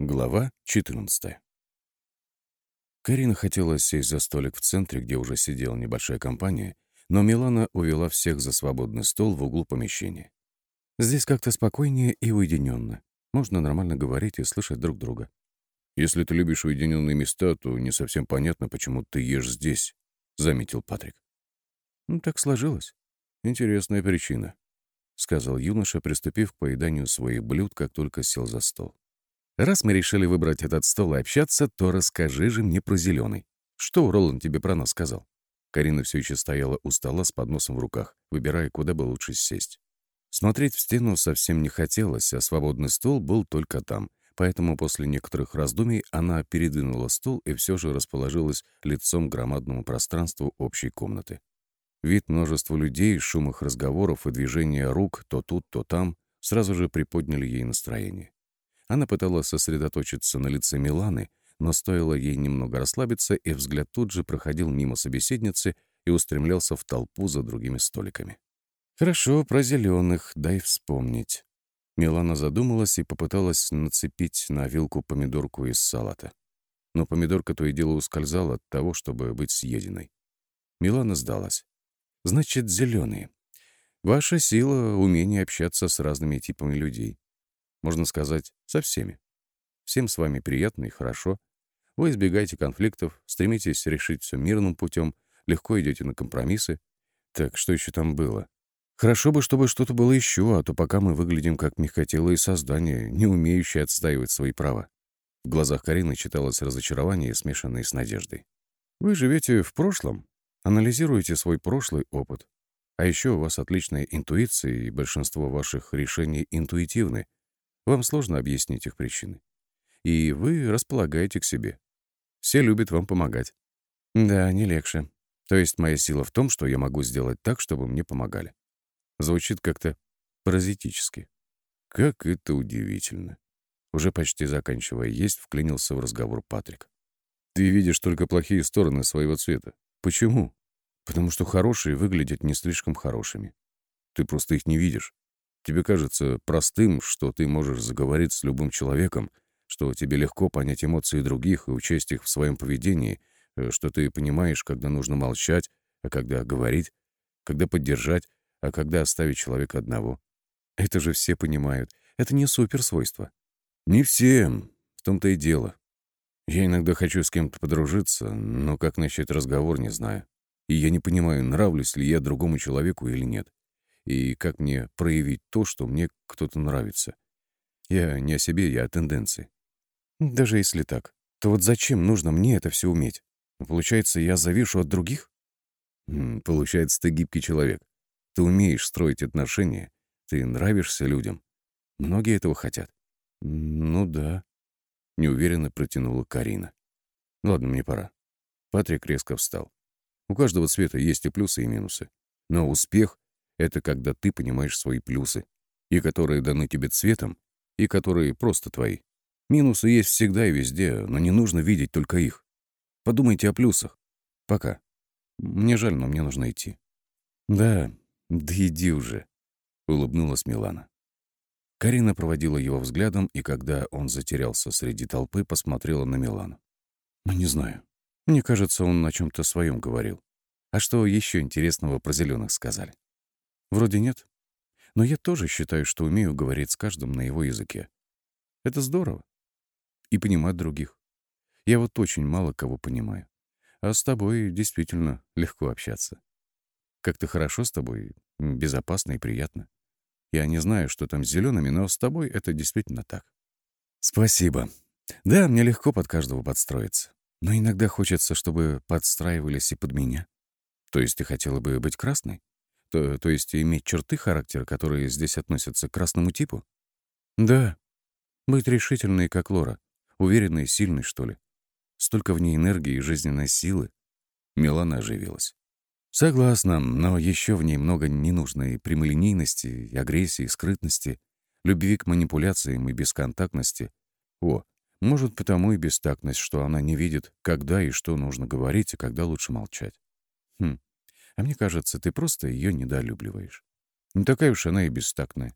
Глава 14 Карина хотела сесть за столик в центре, где уже сидела небольшая компания, но Милана увела всех за свободный стол в углу помещения. Здесь как-то спокойнее и уединенно. Можно нормально говорить и слышать друг друга. «Если ты любишь уединенные места, то не совсем понятно, почему ты ешь здесь», — заметил Патрик. «Ну, так сложилось. Интересная причина», — сказал юноша, приступив к поеданию своих блюд, как только сел за стол. Раз мы решили выбрать этот стол и общаться, то расскажи же мне про зеленый. Что Роланд тебе про нас сказал? Карина все еще стояла у стола с подносом в руках, выбирая, куда бы лучше сесть. Смотреть в стену совсем не хотелось, а свободный стол был только там. Поэтому после некоторых раздумий она передвинула стул и все же расположилась лицом к громадному пространству общей комнаты. Вид множества людей, шум их разговоров и движения рук то тут, то там сразу же приподняли ей настроение. Она пыталась сосредоточиться на лице Миланы, но стоило ей немного расслабиться, и взгляд тут же проходил мимо собеседницы и устремлялся в толпу за другими столиками. «Хорошо, про зеленых, дай вспомнить». Милана задумалась и попыталась нацепить на вилку помидорку из салата. Но помидорка то и дело ускользала от того, чтобы быть съеденной. Милана сдалась. «Значит, зеленые. Ваша сила — умение общаться с разными типами людей. Можно сказать, со всеми. Всем с вами приятно и хорошо. Вы избегаете конфликтов, стремитесь решить все мирным путем, легко идете на компромиссы. Так, что еще там было? Хорошо бы, чтобы что-то было еще, а то пока мы выглядим как мягкотелые создания, не умеющие отстаивать свои права. В глазах Карины читалось разочарование, смешанное с надеждой. Вы живете в прошлом, анализируете свой прошлый опыт. А еще у вас отличная интуиция, и большинство ваших решений интуитивны, вам сложно объяснить их причины. И вы располагаете к себе. Все любят вам помогать. Да, не легче. То есть моя сила в том, что я могу сделать так, чтобы мне помогали. Звучит как-то паразитически. Как это удивительно. Уже почти заканчивая есть, вклинился в разговор Патрик. Ты видишь только плохие стороны своего цвета. Почему? Потому что хорошие выглядят не слишком хорошими. Ты просто их не видишь. Тебе кажется простым, что ты можешь заговорить с любым человеком, что тебе легко понять эмоции других и учесть их в своем поведении, э, что ты понимаешь, когда нужно молчать, а когда говорить, когда поддержать, а когда оставить человека одного. Это же все понимают. Это не суперсвойство. Не всем. В том-то и дело. Я иногда хочу с кем-то подружиться, но как начать разговор, не знаю. И я не понимаю, нравлюсь ли я другому человеку или нет и как мне проявить то, что мне кто-то нравится. Я не о себе, я о тенденции. Даже если так, то вот зачем нужно мне это все уметь? Получается, я завишу от других? Получается, ты гибкий человек. Ты умеешь строить отношения, ты нравишься людям. Многие этого хотят. Ну да. Неуверенно протянула Карина. Ладно, мне пора. Патрик резко встал. У каждого цвета есть и плюсы, и минусы. Но успех это когда ты понимаешь свои плюсы, и которые даны тебе цветом, и которые просто твои. Минусы есть всегда и везде, но не нужно видеть только их. Подумайте о плюсах. Пока. Мне жаль, но мне нужно идти. Да, да иди уже, улыбнулась Милана. Карина проводила его взглядом, и когда он затерялся среди толпы, посмотрела на Милану. «Ну, не знаю. Мне кажется, он о чем то своем говорил. А что еще интересного про зеленых сказали?» Вроде нет. Но я тоже считаю, что умею говорить с каждым на его языке. Это здорово. И понимать других. Я вот очень мало кого понимаю. А с тобой действительно легко общаться. Как-то хорошо с тобой, безопасно и приятно. Я не знаю, что там с зелеными, но с тобой это действительно так. Спасибо. Да, мне легко под каждого подстроиться. Но иногда хочется, чтобы подстраивались и под меня. То есть ты хотела бы быть красной? То, то есть иметь черты характера, которые здесь относятся к красному типу? Да. Быть решительной, как Лора. Уверенной сильной, что ли. Столько в ней энергии и жизненной силы. Милана оживилась. Согласна, но еще в ней много ненужной прямолинейности, агрессии, скрытности, любви к манипуляциям и бесконтактности. О, может, потому и бестактность, что она не видит, когда и что нужно говорить, и когда лучше молчать. Хм, а мне кажется, ты просто ее недолюбливаешь. Не такая уж она и бестактная.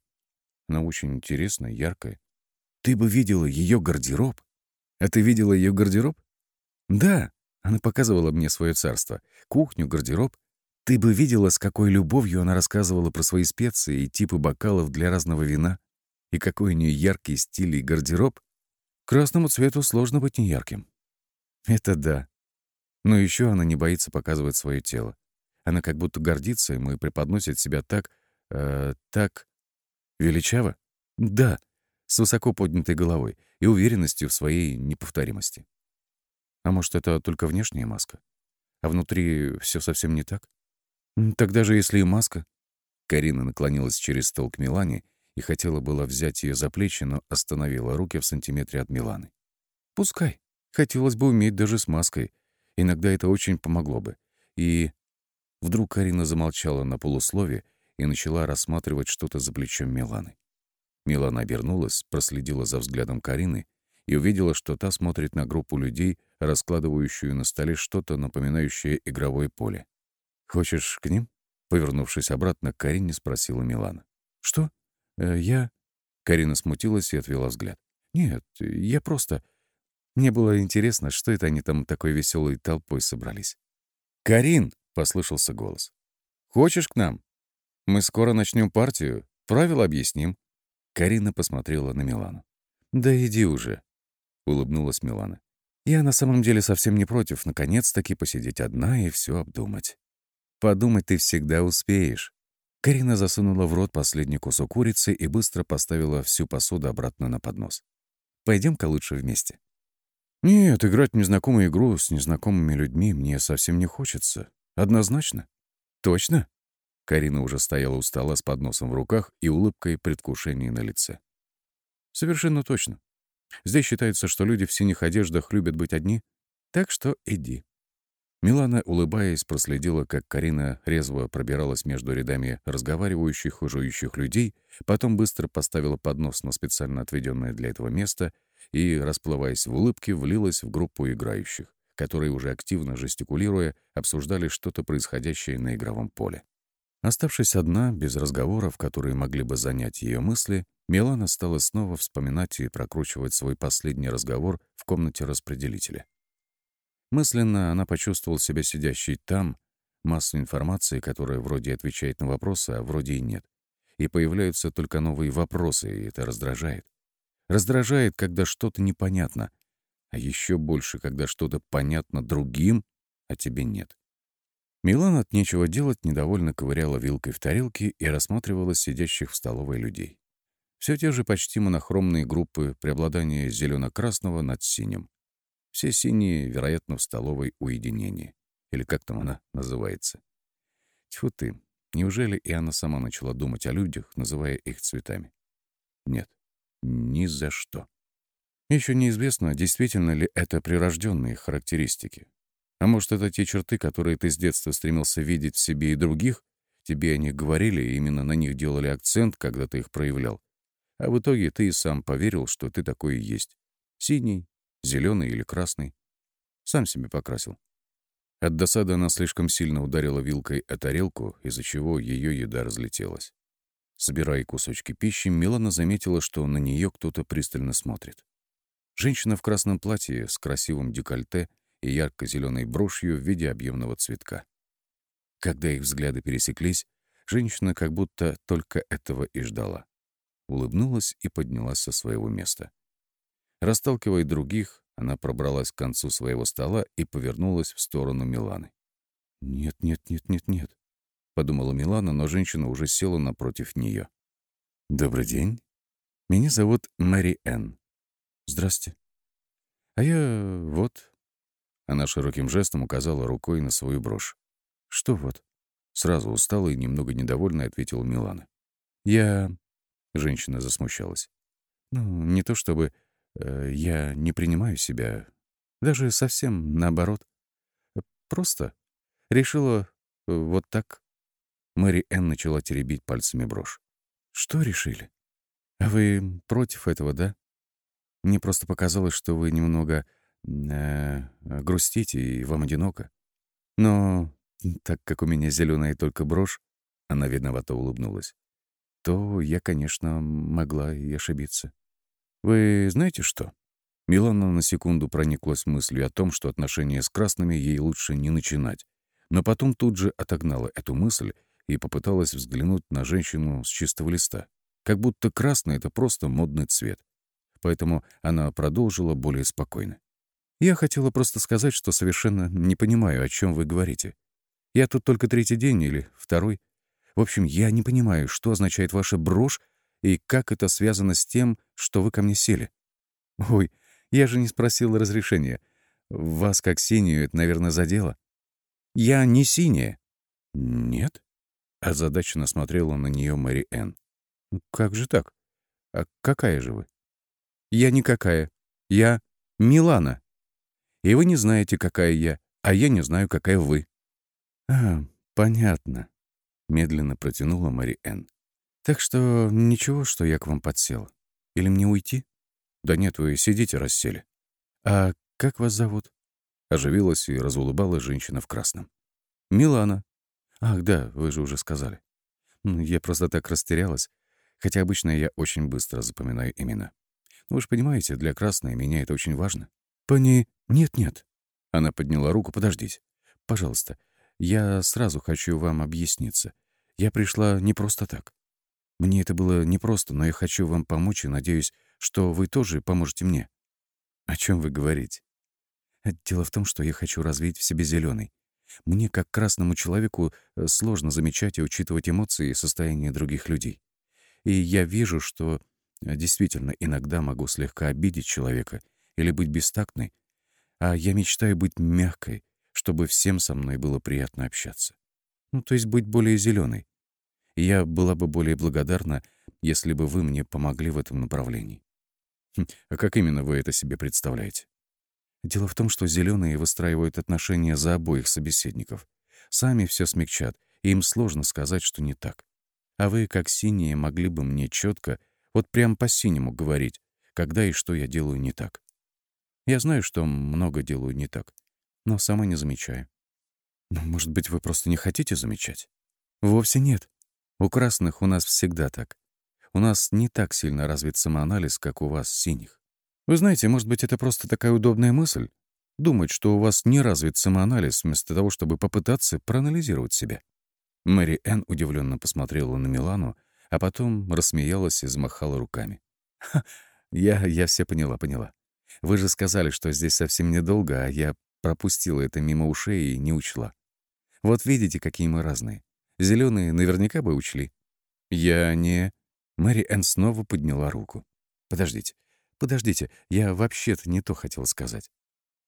Она очень интересная, яркая. Ты бы видела ее гардероб. А ты видела ее гардероб? Да, она показывала мне свое царство. Кухню, гардероб. Ты бы видела, с какой любовью она рассказывала про свои специи и типы бокалов для разного вина. И какой у нее яркий стиль и гардероб. Красному цвету сложно быть неярким. Это да. Но еще она не боится показывать свое тело. Она как будто гордится ему и преподносит себя так... Э, так... величаво? Да, с высоко поднятой головой и уверенностью в своей неповторимости. А может, это только внешняя маска? А внутри все совсем не так? Тогда же, если и маска... Карина наклонилась через стол к Милане и хотела было взять ее за плечи, но остановила руки в сантиметре от Миланы. «Пускай. Хотелось бы уметь даже с маской. Иногда это очень помогло бы. И...» Вдруг Карина замолчала на полуслове и начала рассматривать что-то за плечом Миланы. Милана обернулась, проследила за взглядом Карины и увидела, что та смотрит на группу людей, раскладывающую на столе что-то, напоминающее игровое поле. «Хочешь к ним?» Повернувшись обратно, к Карине спросила Милана. «Что? Э, я...» Карина смутилась и отвела взгляд. «Нет, я просто... Мне было интересно, что это они там такой веселой толпой собрались». «Карин!» — послышался голос. «Хочешь к нам? Мы скоро начнем партию. Правила объясним». Карина посмотрела на Милану. «Да иди уже», — улыбнулась Милана. «Я на самом деле совсем не против наконец-таки посидеть одна и все обдумать. Подумать ты всегда успеешь». Карина засунула в рот последний кусок курицы и быстро поставила всю посуду обратно на поднос. Пойдем-ка лучше вместе». «Нет, играть в незнакомую игру с незнакомыми людьми мне совсем не хочется. Однозначно». «Точно?» Карина уже стояла у стола с подносом в руках и улыбкой предвкушения на лице. «Совершенно точно. Здесь считается, что люди в синих одеждах любят быть одни, так что иди». Милана, улыбаясь, проследила, как Карина резво пробиралась между рядами разговаривающих и жующих людей, потом быстро поставила поднос на специально отведенное для этого место и, расплываясь в улыбке, влилась в группу играющих, которые уже активно жестикулируя обсуждали что-то происходящее на игровом поле. Оставшись одна, без разговоров, которые могли бы занять ее мысли, Милана стала снова вспоминать и прокручивать свой последний разговор в комнате распределителя. Мысленно она почувствовала себя сидящей там, массу информации, которая вроде отвечает на вопросы, а вроде и нет. И появляются только новые вопросы, и это раздражает. Раздражает, когда что-то непонятно, а еще больше, когда что-то понятно другим, а тебе нет. Милан от нечего делать недовольно ковыряла вилкой в тарелке и рассматривала сидящих в столовой людей. Все те же почти монохромные группы преобладания зелено-красного над синим. Все синие, вероятно, в столовой уединении. Или как там она называется. Тьфу ты, неужели и она сама начала думать о людях, называя их цветами? Нет, ни за что. Еще неизвестно, действительно ли это прирожденные характеристики. А может, это те черты, которые ты с детства стремился видеть в себе и других, тебе о них говорили, именно на них делали акцент, когда ты их проявлял. А в итоге ты и сам поверил, что ты такой и есть. Синий, зеленый или красный. Сам себе покрасил. От досады она слишком сильно ударила вилкой о тарелку, из-за чего ее еда разлетелась. Собирая кусочки пищи, Милана заметила, что на нее кто-то пристально смотрит. Женщина в красном платье с красивым декольте и ярко-зеленой брошью в виде объемного цветка. Когда их взгляды пересеклись, женщина как будто только этого и ждала. Улыбнулась и поднялась со своего места. Расталкивая других, она пробралась к концу своего стола и повернулась в сторону Миланы. «Нет, нет, нет, нет, нет», — подумала Милана, но женщина уже села напротив нее. «Добрый день. Меня зовут Мэри Энн. Здрасте. А я вот...» Она широким жестом указала рукой на свою брошь. «Что вот?» Сразу устала и немного недовольно ответила Милана. «Я...» Женщина засмущалась. «Ну, не то чтобы Э, я не принимаю себя. Даже совсем наоборот. Просто решила э, вот так. Мэри Энн начала теребить пальцами брошь. Что решили? А вы против этого, да? Мне просто показалось, что вы немного э, грустите и вам одиноко. Но так как у меня зеленая только брошь, она виновато улыбнулась, то я, конечно, могла и ошибиться. Вы знаете что? Милана на секунду прониклась мыслью о том, что отношения с красными ей лучше не начинать, но потом тут же отогнала эту мысль и попыталась взглянуть на женщину с чистого листа. Как будто красный — это просто модный цвет. Поэтому она продолжила более спокойно. «Я хотела просто сказать, что совершенно не понимаю, о чем вы говорите. Я тут только третий день или второй. В общем, я не понимаю, что означает ваша брошь и как это связано с тем, что вы ко мне сели. Ой, я же не спросила разрешения. Вас, как синюю, это, наверное, задело. Я не синяя. Нет? Озадаченно смотрела на нее Мэри Энн. Как же так? А какая же вы? Я никакая. Я Милана. И вы не знаете, какая я, а я не знаю, какая вы. А, понятно. Медленно протянула Мэри Энн. Так что ничего, что я к вам подсела. Или мне уйти? Да нет, вы сидите, рассели. А как вас зовут? Оживилась и разулыбалась женщина в красном. Милана. Ах, да, вы же уже сказали. Я просто так растерялась. Хотя обычно я очень быстро запоминаю имена. Вы же понимаете, для красной меня это очень важно. Пони... Нет-нет. Она подняла руку. Подождите. Пожалуйста. Я сразу хочу вам объясниться. Я пришла не просто так. Мне это было непросто, но я хочу вам помочь и надеюсь, что вы тоже поможете мне. О чем вы говорите? Дело в том, что я хочу развить в себе зеленый. Мне, как красному человеку, э, сложно замечать и учитывать эмоции и состояние других людей. И я вижу, что действительно иногда могу слегка обидеть человека или быть бестактной, а я мечтаю быть мягкой, чтобы всем со мной было приятно общаться. Ну, то есть быть более зеленой я была бы более благодарна, если бы вы мне помогли в этом направлении. Хм, а как именно вы это себе представляете? Дело в том, что зеленые выстраивают отношения за обоих собеседников. Сами все смягчат, и им сложно сказать, что не так. А вы, как синие, могли бы мне четко, вот прям по-синему говорить, когда и что я делаю не так. Я знаю, что много делаю не так, но сама не замечаю. Но, может быть, вы просто не хотите замечать? Вовсе нет. У красных у нас всегда так. У нас не так сильно развит самоанализ, как у вас, синих. Вы знаете, может быть, это просто такая удобная мысль? Думать, что у вас не развит самоанализ, вместо того, чтобы попытаться проанализировать себя. Мэри Энн удивленно посмотрела на Милану, а потом рассмеялась и замахала руками. «Ха, я, я все поняла, поняла. Вы же сказали, что здесь совсем недолго, а я пропустила это мимо ушей и не учла. Вот видите, какие мы разные. Зеленые наверняка бы учли. Я не... Мэри Энн снова подняла руку. Подождите, подождите, я вообще-то не то хотел сказать.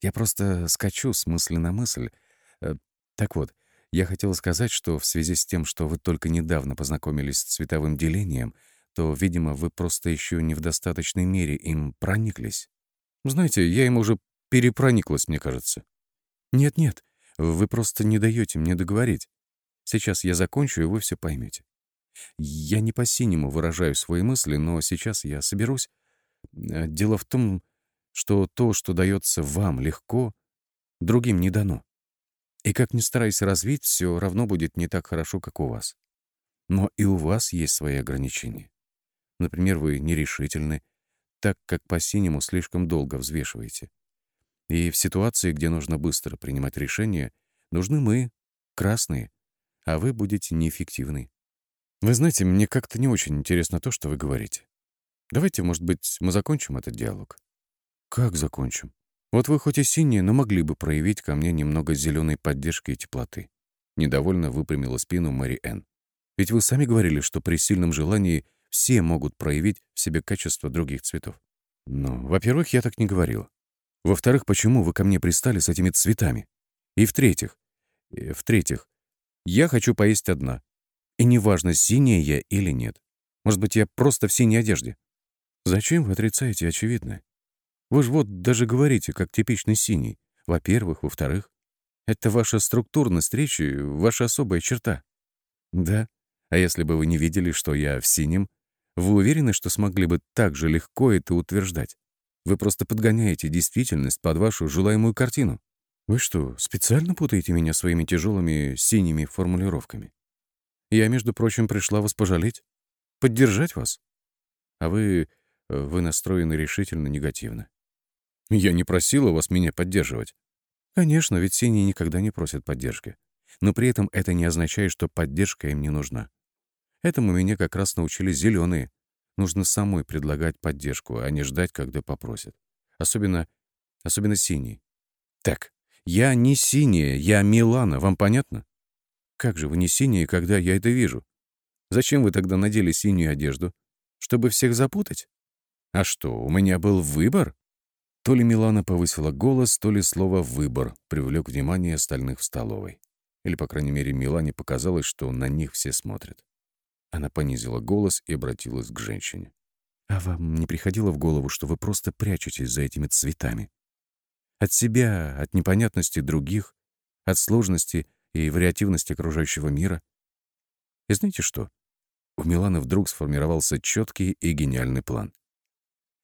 Я просто скачу с мысли на мысль. Э, так вот, я хотел сказать, что в связи с тем, что вы только недавно познакомились с цветовым делением, то, видимо, вы просто еще не в достаточной мере им прониклись. Знаете, я им уже перепрониклась, мне кажется. Нет-нет, вы просто не даете мне договорить. Сейчас я закончу, и вы все поймете. Я не по-синему выражаю свои мысли, но сейчас я соберусь. Э, дело в том, что то, что дается вам легко, другим не дано. И как ни старайся развить, все равно будет не так хорошо, как у вас. Но и у вас есть свои ограничения. Например, вы нерешительны, так как по-синему слишком долго взвешиваете. И в ситуации, где нужно быстро принимать решения, нужны мы, красные, а вы будете неэффективны. Вы знаете, мне как-то не очень интересно то, что вы говорите. Давайте, может быть, мы закончим этот диалог? Как закончим? Вот вы хоть и синие, но могли бы проявить ко мне немного зеленой поддержки и теплоты. Недовольно выпрямила спину Мэри Энн. Ведь вы сами говорили, что при сильном желании все могут проявить в себе качество других цветов. Ну, во-первых, я так не говорила. Во-вторых, почему вы ко мне пристали с этими цветами? И в-третьих, в-третьих, я хочу поесть одна. И неважно, синяя я или нет. Может быть, я просто в синей одежде. Зачем вы отрицаете очевидное? Вы же вот даже говорите, как типичный синий. Во-первых, во-вторых. Это ваша структурность речи, ваша особая черта. Да. А если бы вы не видели, что я в синем, вы уверены, что смогли бы так же легко это утверждать? Вы просто подгоняете действительность под вашу желаемую картину. Вы что, специально путаете меня своими тяжелыми синими формулировками? Я, между прочим, пришла вас пожалеть, поддержать вас. А вы э, вы настроены решительно негативно. Я не просила вас меня поддерживать. Конечно, ведь синие никогда не просят поддержки. Но при этом это не означает, что поддержка им не нужна. Этому меня как раз научили зеленые. Нужно самой предлагать поддержку, а не ждать, когда попросят. Особенно, особенно синие. Так, я не синяя, я Милана, вам понятно? Как же вы не синие, когда я это вижу? Зачем вы тогда надели синюю одежду? Чтобы всех запутать? А что, у меня был выбор? То ли Милана повысила голос, то ли слово «выбор» привлек внимание остальных в столовой. Или, по крайней мере, Милане показалось, что на них все смотрят. Она понизила голос и обратилась к женщине. «А вам не приходило в голову, что вы просто прячетесь за этими цветами? От себя, от непонятности других, от сложности и вариативности окружающего мира? И знаете что? У Миланы вдруг сформировался четкий и гениальный план.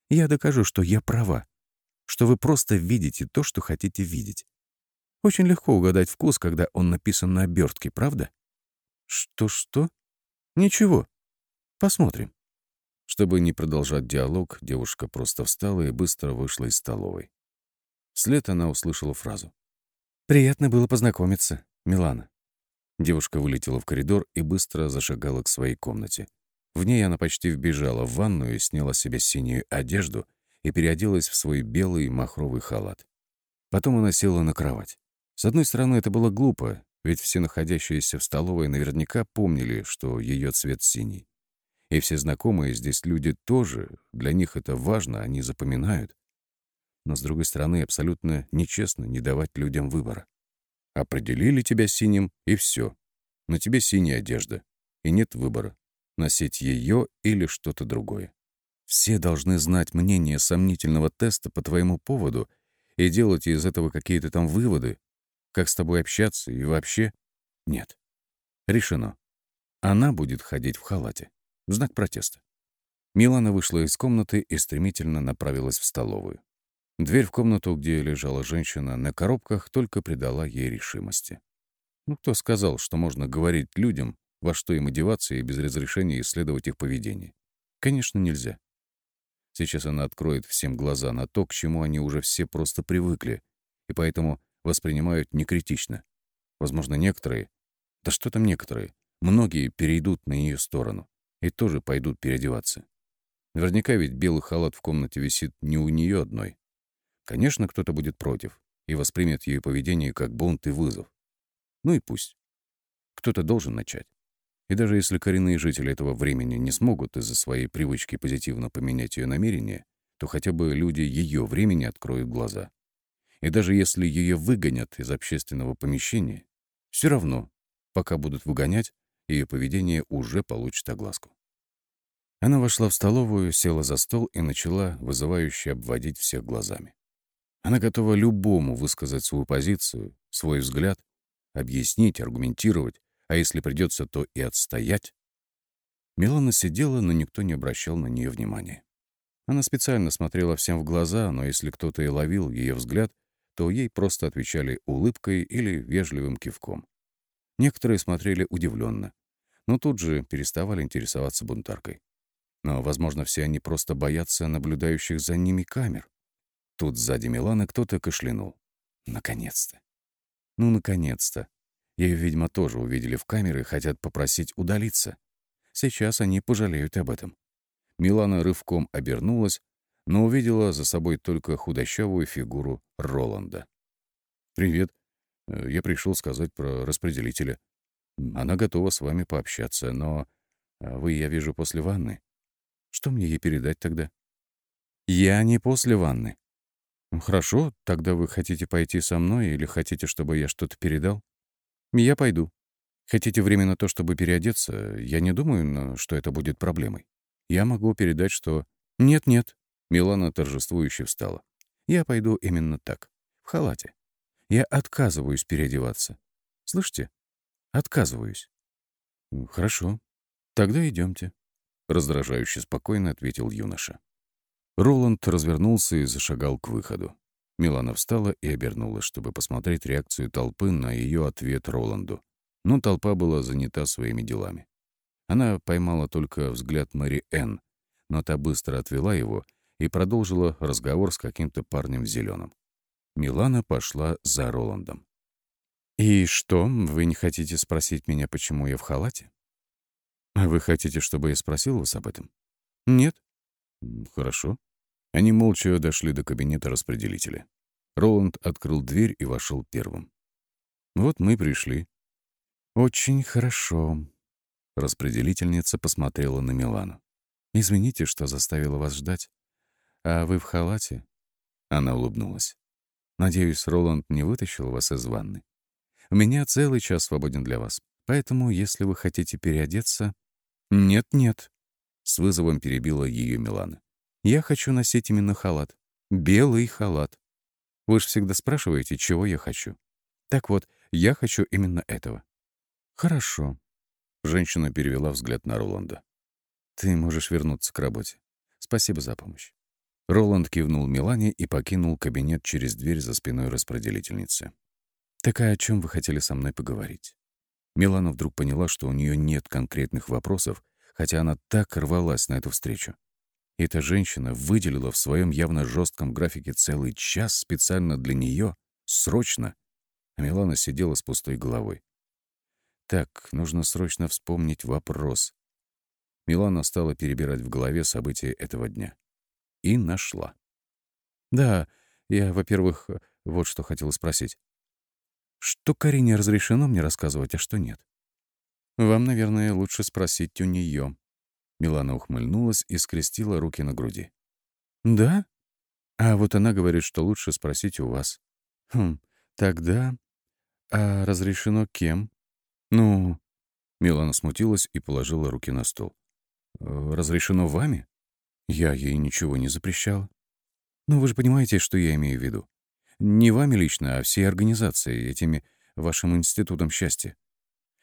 Я докажу, что я права, что вы просто видите то, что хотите видеть. Очень легко угадать вкус, когда он написан на обертке, правда? Что-что? Ничего. Посмотрим. Чтобы не продолжать диалог, девушка просто встала и быстро вышла из столовой. Вслед она услышала фразу. «Приятно было познакомиться, Милана». Девушка вылетела в коридор и быстро зашагала к своей комнате. В ней она почти вбежала в ванную и сняла себе синюю одежду и переоделась в свой белый махровый халат. Потом она села на кровать. С одной стороны, это было глупо, ведь все находящиеся в столовой наверняка помнили, что ее цвет синий. И все знакомые здесь люди тоже, для них это важно, они запоминают. Но, с другой стороны, абсолютно нечестно не давать людям выбора. Определили тебя синим, и все. На тебе синяя одежда, и нет выбора — носить ее или что-то другое. Все должны знать мнение сомнительного теста по твоему поводу и делать из этого какие-то там выводы, как с тобой общаться и вообще. Нет. Решено. Она будет ходить в халате. В знак протеста. Милана вышла из комнаты и стремительно направилась в столовую. Дверь в комнату, где лежала женщина, на коробках только придала ей решимости. Ну, кто сказал, что можно говорить людям, во что им одеваться и без разрешения исследовать их поведение? Конечно, нельзя. Сейчас она откроет всем глаза на то, к чему они уже все просто привыкли, и поэтому воспринимают некритично. Возможно, некоторые, да что там некоторые, многие перейдут на ее сторону и тоже пойдут переодеваться. Наверняка ведь белый халат в комнате висит не у нее одной. Конечно, кто-то будет против и воспримет ее поведение как бунт и вызов. Ну и пусть. Кто-то должен начать. И даже если коренные жители этого времени не смогут из-за своей привычки позитивно поменять ее намерения, то хотя бы люди ее времени откроют глаза. И даже если ее выгонят из общественного помещения, все равно, пока будут выгонять, ее поведение уже получит огласку. Она вошла в столовую, села за стол и начала вызывающе обводить всех глазами. Она готова любому высказать свою позицию, свой взгляд, объяснить, аргументировать, а если придется, то и отстоять. Милана сидела, но никто не обращал на нее внимания. Она специально смотрела всем в глаза, но если кто-то и ловил ее взгляд, то ей просто отвечали улыбкой или вежливым кивком. Некоторые смотрели удивленно, но тут же переставали интересоваться бунтаркой. Но, возможно, все они просто боятся наблюдающих за ними камер. Тут сзади Милана кто-то кашлянул. Наконец-то. Ну, наконец-то. Ее, видимо, тоже увидели в камеры и хотят попросить удалиться. Сейчас они пожалеют об этом. Милана рывком обернулась, но увидела за собой только худощавую фигуру Роланда. «Привет. Э, я пришел сказать про распределителя. Она готова с вами пообщаться, но э, вы, я вижу, после ванны. Что мне ей передать тогда?» «Я не после ванны». «Хорошо, тогда вы хотите пойти со мной или хотите, чтобы я что-то передал?» «Я пойду. Хотите время на то, чтобы переодеться? Я не думаю, что это будет проблемой. Я могу передать, что... Нет-нет, Милана торжествующе встала. «Я пойду именно так, в халате. Я отказываюсь переодеваться. Слышите? Отказываюсь». «Хорошо. Тогда идемте», — раздражающе спокойно ответил юноша. Роланд развернулся и зашагал к выходу. Милана встала и обернулась, чтобы посмотреть реакцию толпы на ее ответ Роланду. Но толпа была занята своими делами. Она поймала только взгляд Мэри Энн, но та быстро отвела его и продолжила разговор с каким-то парнем в зеленом. Милана пошла за Роландом. «И что, вы не хотите спросить меня, почему я в халате?» «А вы хотите, чтобы я спросил вас об этом?» «Нет». «Хорошо». Они молча дошли до кабинета распределителя. Роланд открыл дверь и вошел первым. «Вот мы пришли». «Очень хорошо». Распределительница посмотрела на Милану. «Извините, что заставила вас ждать. А вы в халате?» Она улыбнулась. «Надеюсь, Роланд не вытащил вас из ванны. У меня целый час свободен для вас, поэтому, если вы хотите переодеться...» «Нет-нет», — с вызовом перебила ее Милана. «Я хочу носить именно халат. Белый халат. Вы же всегда спрашиваете, чего я хочу. Так вот, я хочу именно этого». «Хорошо», Женщина перевела взгляд на Роланда. «Ты можешь вернуться к работе. Спасибо за помощь». Роланд кивнул Милане и покинул кабинет через дверь за спиной распределительницы. «Так а о чем вы хотели со мной поговорить?» Милана вдруг поняла, что у нее нет конкретных вопросов, хотя она так рвалась на эту встречу. Эта женщина выделила в своем явно жестком графике целый час специально для нее, срочно, а Милана сидела с пустой головой. Так, нужно срочно вспомнить вопрос. Милана стала перебирать в голове события этого дня. И нашла. «Да, я, во-первых, вот что хотела спросить. Что Карине разрешено мне рассказывать, а что нет? Вам, наверное, лучше спросить у нее. Милана ухмыльнулась и скрестила руки на груди. «Да? А вот она говорит, что лучше спросить у вас. Хм, тогда... А разрешено кем?» «Ну...» Милана смутилась и положила руки на стол. «Э, «Разрешено вами? Я ей ничего не запрещала». «Ну, вы же понимаете, что я имею в виду. Не вами лично, а всей организацией, этими вашим институтом счастья.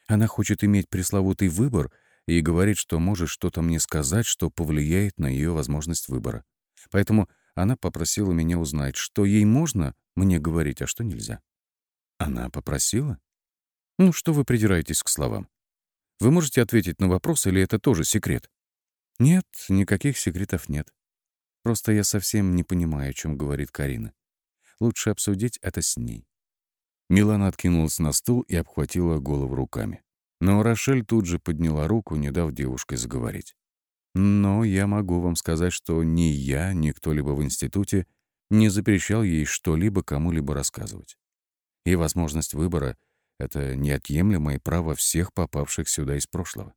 Она хочет иметь пресловутый выбор и говорит, что может что-то мне сказать, что повлияет на ее возможность выбора. Поэтому она попросила меня узнать, что ей можно мне говорить, а что нельзя». «Она попросила?» Ну, что вы придираетесь к словам? Вы можете ответить на вопрос, или это тоже секрет? Нет, никаких секретов нет. Просто я совсем не понимаю, о чем говорит Карина. Лучше обсудить это с ней. Милана откинулась на стул и обхватила голову руками. Но Рошель тут же подняла руку, не дав девушке заговорить. Но я могу вам сказать, что ни я, ни кто-либо в институте не запрещал ей что-либо кому-либо рассказывать. И возможность выбора — это неотъемлемое право всех попавших сюда из прошлого.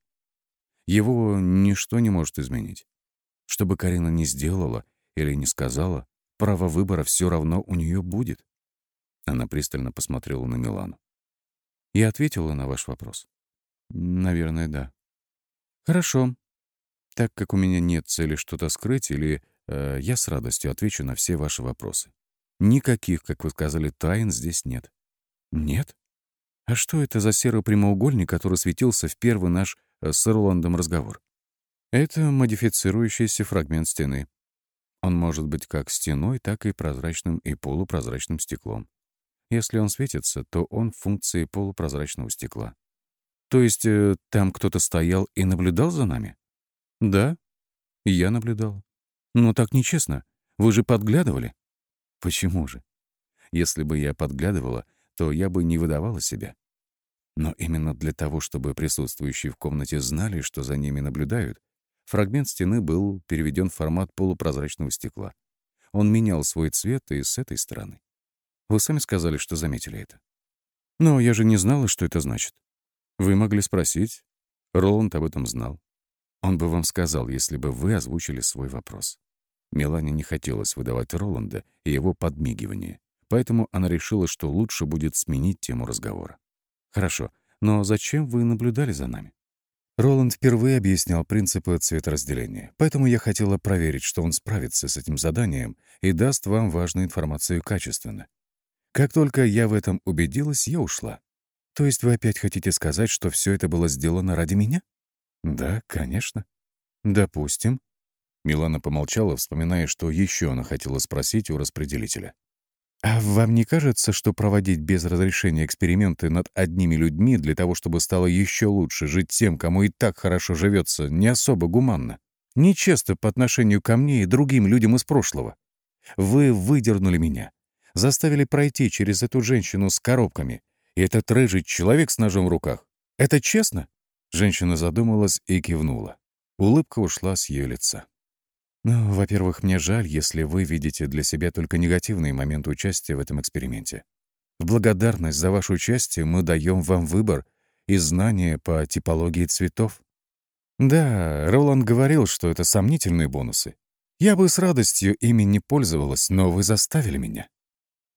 Его ничто не может изменить. Что бы Карина ни сделала или не сказала, право выбора все равно у нее будет. Она пристально посмотрела на Милану. Я ответила на ваш вопрос. Наверное, да. Хорошо. Так как у меня нет цели что-то скрыть, или э, я с радостью отвечу на все ваши вопросы. Никаких, как вы сказали, тайн здесь нет. Нет? А что это за серый прямоугольник, который светился в первый наш э, с Ирландом разговор? Это модифицирующийся фрагмент стены. Он может быть как стеной, так и прозрачным и полупрозрачным стеклом. Если он светится, то он в функции полупрозрачного стекла. То есть э, там кто-то стоял и наблюдал за нами? Да, я наблюдал. Но так нечестно. Вы же подглядывали. Почему же? Если бы я подглядывала, то я бы не выдавала себя. Но именно для того, чтобы присутствующие в комнате знали, что за ними наблюдают, фрагмент стены был переведен в формат полупрозрачного стекла. Он менял свой цвет и с этой стороны. Вы сами сказали, что заметили это. Но я же не знала, что это значит. Вы могли спросить. Роланд об этом знал. Он бы вам сказал, если бы вы озвучили свой вопрос. Мелане не хотелось выдавать Роланда и его подмигивание. Поэтому она решила, что лучше будет сменить тему разговора. «Хорошо, но зачем вы наблюдали за нами?» Роланд впервые объяснял принципы цветоразделения, поэтому я хотела проверить, что он справится с этим заданием и даст вам важную информацию качественно. Как только я в этом убедилась, я ушла. То есть вы опять хотите сказать, что все это было сделано ради меня? Да, конечно. Допустим. Милана помолчала, вспоминая, что еще она хотела спросить у распределителя. А вам не кажется, что проводить без разрешения эксперименты над одними людьми для того, чтобы стало еще лучше жить тем, кому и так хорошо живется, не особо гуманно? Нечестно по отношению ко мне и другим людям из прошлого. Вы выдернули меня, заставили пройти через эту женщину с коробками, и этот рыжий человек с ножом в руках. Это честно?» Женщина задумалась и кивнула. Улыбка ушла с ее лица. «Ну, во-первых, мне жаль, если вы видите для себя только негативные моменты участия в этом эксперименте. В благодарность за ваше участие мы даем вам выбор и знания по типологии цветов. Да, Роланд говорил, что это сомнительные бонусы. Я бы с радостью ими не пользовалась, но вы заставили меня.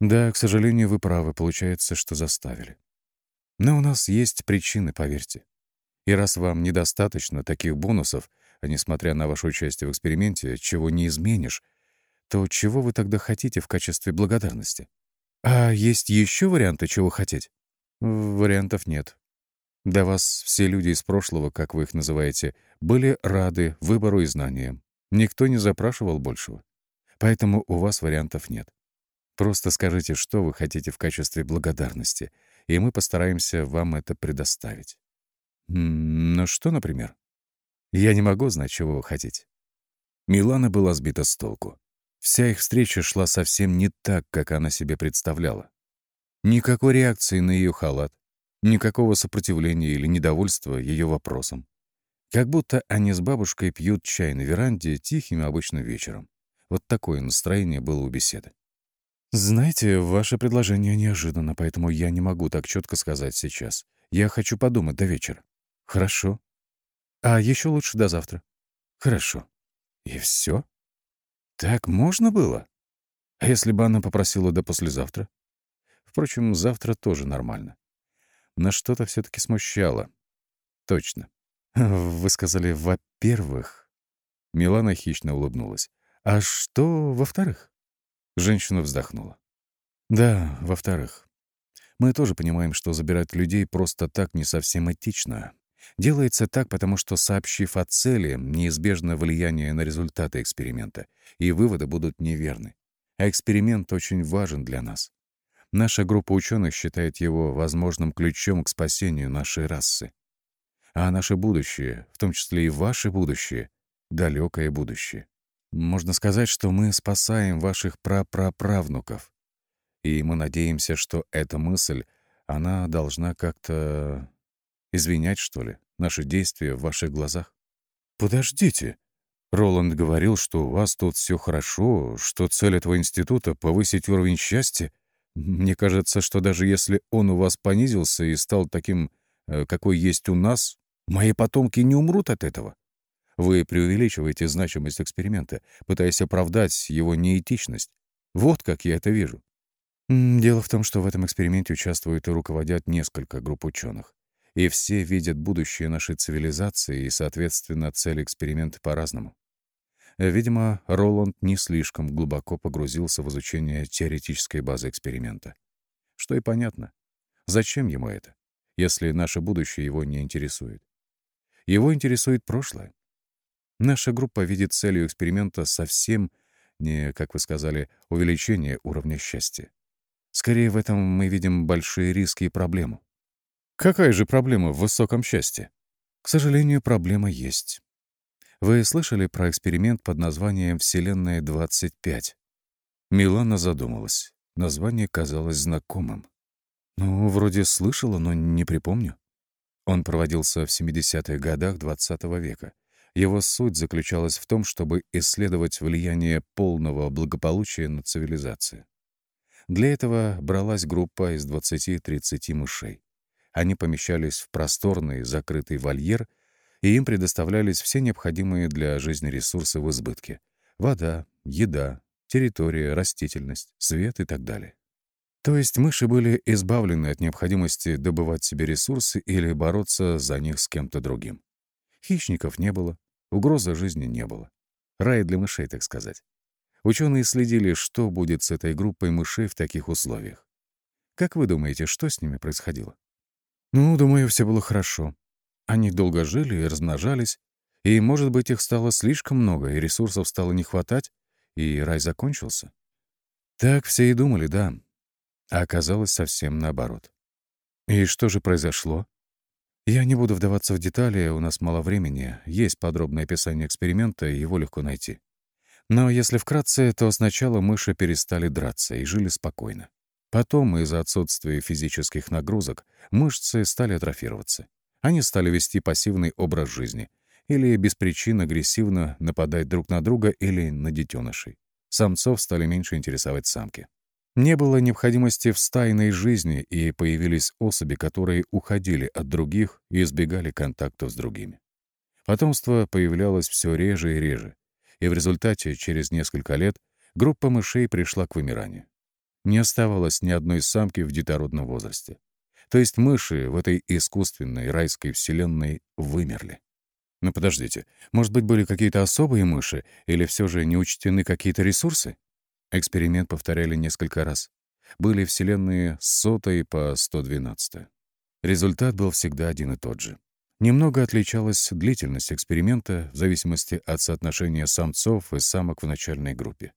Да, к сожалению, вы правы, получается, что заставили. Но у нас есть причины, поверьте. И раз вам недостаточно таких бонусов, а несмотря на ваше участие в эксперименте, чего не изменишь, то чего вы тогда хотите в качестве благодарности? А есть еще варианты, чего хотеть? Вариантов нет. До вас все люди из прошлого, как вы их называете, были рады выбору и знаниям. Никто не запрашивал большего. Поэтому у вас вариантов нет. Просто скажите, что вы хотите в качестве благодарности, и мы постараемся вам это предоставить. Ну что, например? Я не могу знать, чего вы хотите. Милана была сбита с толку. Вся их встреча шла совсем не так, как она себе представляла. Никакой реакции на ее халат, никакого сопротивления или недовольства ее вопросом. Как будто они с бабушкой пьют чай на веранде тихим обычным вечером. Вот такое настроение было у беседы. «Знаете, ваше предложение неожиданно, поэтому я не могу так четко сказать сейчас. Я хочу подумать до вечера». «Хорошо. А еще лучше до завтра». «Хорошо. И все? Так можно было? А если бы она попросила до послезавтра? Впрочем, завтра тоже нормально. Но что-то все таки смущало. Точно. Вы сказали «во-первых». Милана хищно улыбнулась. «А что во-вторых?» Женщина вздохнула. «Да, во-вторых. Мы тоже понимаем, что забирать людей просто так не совсем этично. Делается так, потому что, сообщив о цели, неизбежно влияние на результаты эксперимента, и выводы будут неверны. А эксперимент очень важен для нас. Наша группа ученых считает его возможным ключом к спасению нашей расы. А наше будущее, в том числе и ваше будущее, далекое будущее. Можно сказать, что мы спасаем ваших прапраправнуков. И мы надеемся, что эта мысль, она должна как-то Извинять, что ли, наши действия в ваших глазах? Подождите. Роланд говорил, что у вас тут все хорошо, что цель этого института — повысить уровень счастья. Мне кажется, что даже если он у вас понизился и стал таким, э, какой есть у нас, мои потомки не умрут от этого. Вы преувеличиваете значимость эксперимента, пытаясь оправдать его неэтичность. Вот как я это вижу. Дело в том, что в этом эксперименте участвуют и руководят несколько групп ученых и все видят будущее нашей цивилизации и, соответственно, цель эксперимента по-разному. Видимо, Роланд не слишком глубоко погрузился в изучение теоретической базы эксперимента. Что и понятно. Зачем ему это, если наше будущее его не интересует? Его интересует прошлое. Наша группа видит целью эксперимента совсем не, как вы сказали, увеличение уровня счастья. Скорее, в этом мы видим большие риски и проблему. Какая же проблема в высоком счастье? К сожалению, проблема есть. Вы слышали про эксперимент под названием «Вселенная-25»? Милана задумалась. Название казалось знакомым. Ну, вроде слышала, но не припомню. Он проводился в 70-х годах XX -го века. Его суть заключалась в том, чтобы исследовать влияние полного благополучия на цивилизацию. Для этого бралась группа из 20-30 мышей. Они помещались в просторный закрытый вольер, и им предоставлялись все необходимые для жизни ресурсы в избытке — вода, еда, территория, растительность, свет и так далее. То есть мыши были избавлены от необходимости добывать себе ресурсы или бороться за них с кем-то другим. Хищников не было, угрозы жизни не было. Рай для мышей, так сказать. Ученые следили, что будет с этой группой мышей в таких условиях. Как вы думаете, что с ними происходило? Ну, думаю, все было хорошо. Они долго жили и размножались, и, может быть, их стало слишком много, и ресурсов стало не хватать, и рай закончился. Так все и думали, да. А оказалось совсем наоборот. И что же произошло? Я не буду вдаваться в детали, у нас мало времени. Есть подробное описание эксперимента, его легко найти. Но если вкратце, то сначала мыши перестали драться и жили спокойно. Потом, из-за отсутствия физических нагрузок, мышцы стали атрофироваться. Они стали вести пассивный образ жизни или без причин агрессивно нападать друг на друга или на детенышей. Самцов стали меньше интересовать самки. Не было необходимости в стайной жизни, и появились особи, которые уходили от других и избегали контактов с другими. Потомство появлялось все реже и реже, и в результате, через несколько лет, группа мышей пришла к вымиранию. Не оставалось ни одной самки в детородном возрасте. То есть мыши в этой искусственной райской вселенной вымерли. Но подождите, может быть, были какие-то особые мыши, или все же не учтены какие-то ресурсы? Эксперимент повторяли несколько раз. Были вселенные с сотой по 112. Результат был всегда один и тот же. Немного отличалась длительность эксперимента в зависимости от соотношения самцов и самок в начальной группе.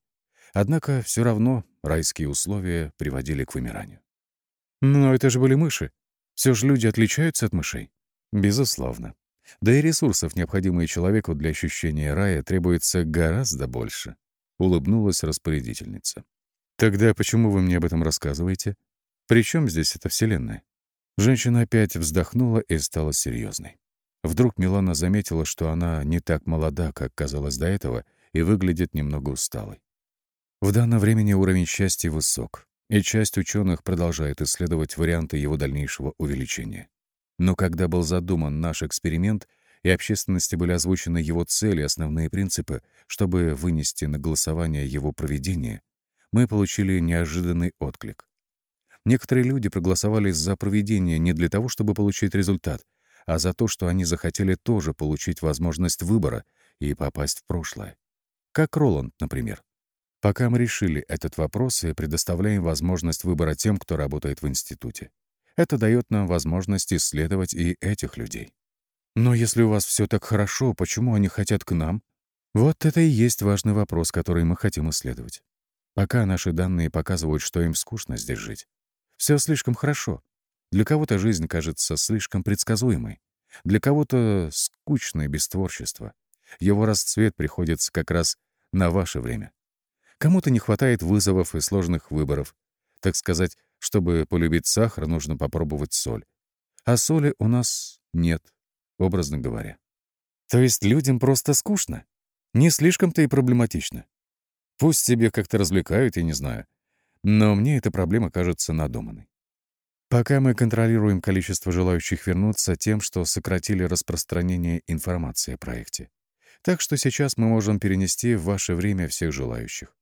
Однако все равно райские условия приводили к вымиранию. Но это же были мыши. Все же люди отличаются от мышей. Безусловно. Да и ресурсов, необходимых человеку для ощущения рая, требуется гораздо больше. Улыбнулась распорядительница. «Тогда почему вы мне об этом рассказываете? При чем здесь эта вселенная?» Женщина опять вздохнула и стала серьезной. Вдруг Милана заметила, что она не так молода, как казалось до этого, и выглядит немного усталой. В данное время уровень счастья высок, и часть ученых продолжает исследовать варианты его дальнейшего увеличения. Но когда был задуман наш эксперимент, и общественности были озвучены его цели и основные принципы, чтобы вынести на голосование его проведение, мы получили неожиданный отклик. Некоторые люди проголосовали за проведение не для того, чтобы получить результат, а за то, что они захотели тоже получить возможность выбора и попасть в прошлое. Как Роланд, например. Пока мы решили этот вопрос и предоставляем возможность выбора тем, кто работает в институте. Это дает нам возможность исследовать и этих людей. Но если у вас все так хорошо, почему они хотят к нам? Вот это и есть важный вопрос, который мы хотим исследовать. Пока наши данные показывают, что им скучно здесь жить. Все слишком хорошо. Для кого-то жизнь кажется слишком предсказуемой. Для кого-то скучной без творчества. Его расцвет приходится как раз на ваше время. Кому-то не хватает вызовов и сложных выборов. Так сказать, чтобы полюбить сахар, нужно попробовать соль. А соли у нас нет, образно говоря. То есть людям просто скучно? Не слишком-то и проблематично. Пусть себе как-то развлекают, я не знаю. Но мне эта проблема кажется надуманной. Пока мы контролируем количество желающих вернуться тем, что сократили распространение информации о проекте. Так что сейчас мы можем перенести в ваше время всех желающих.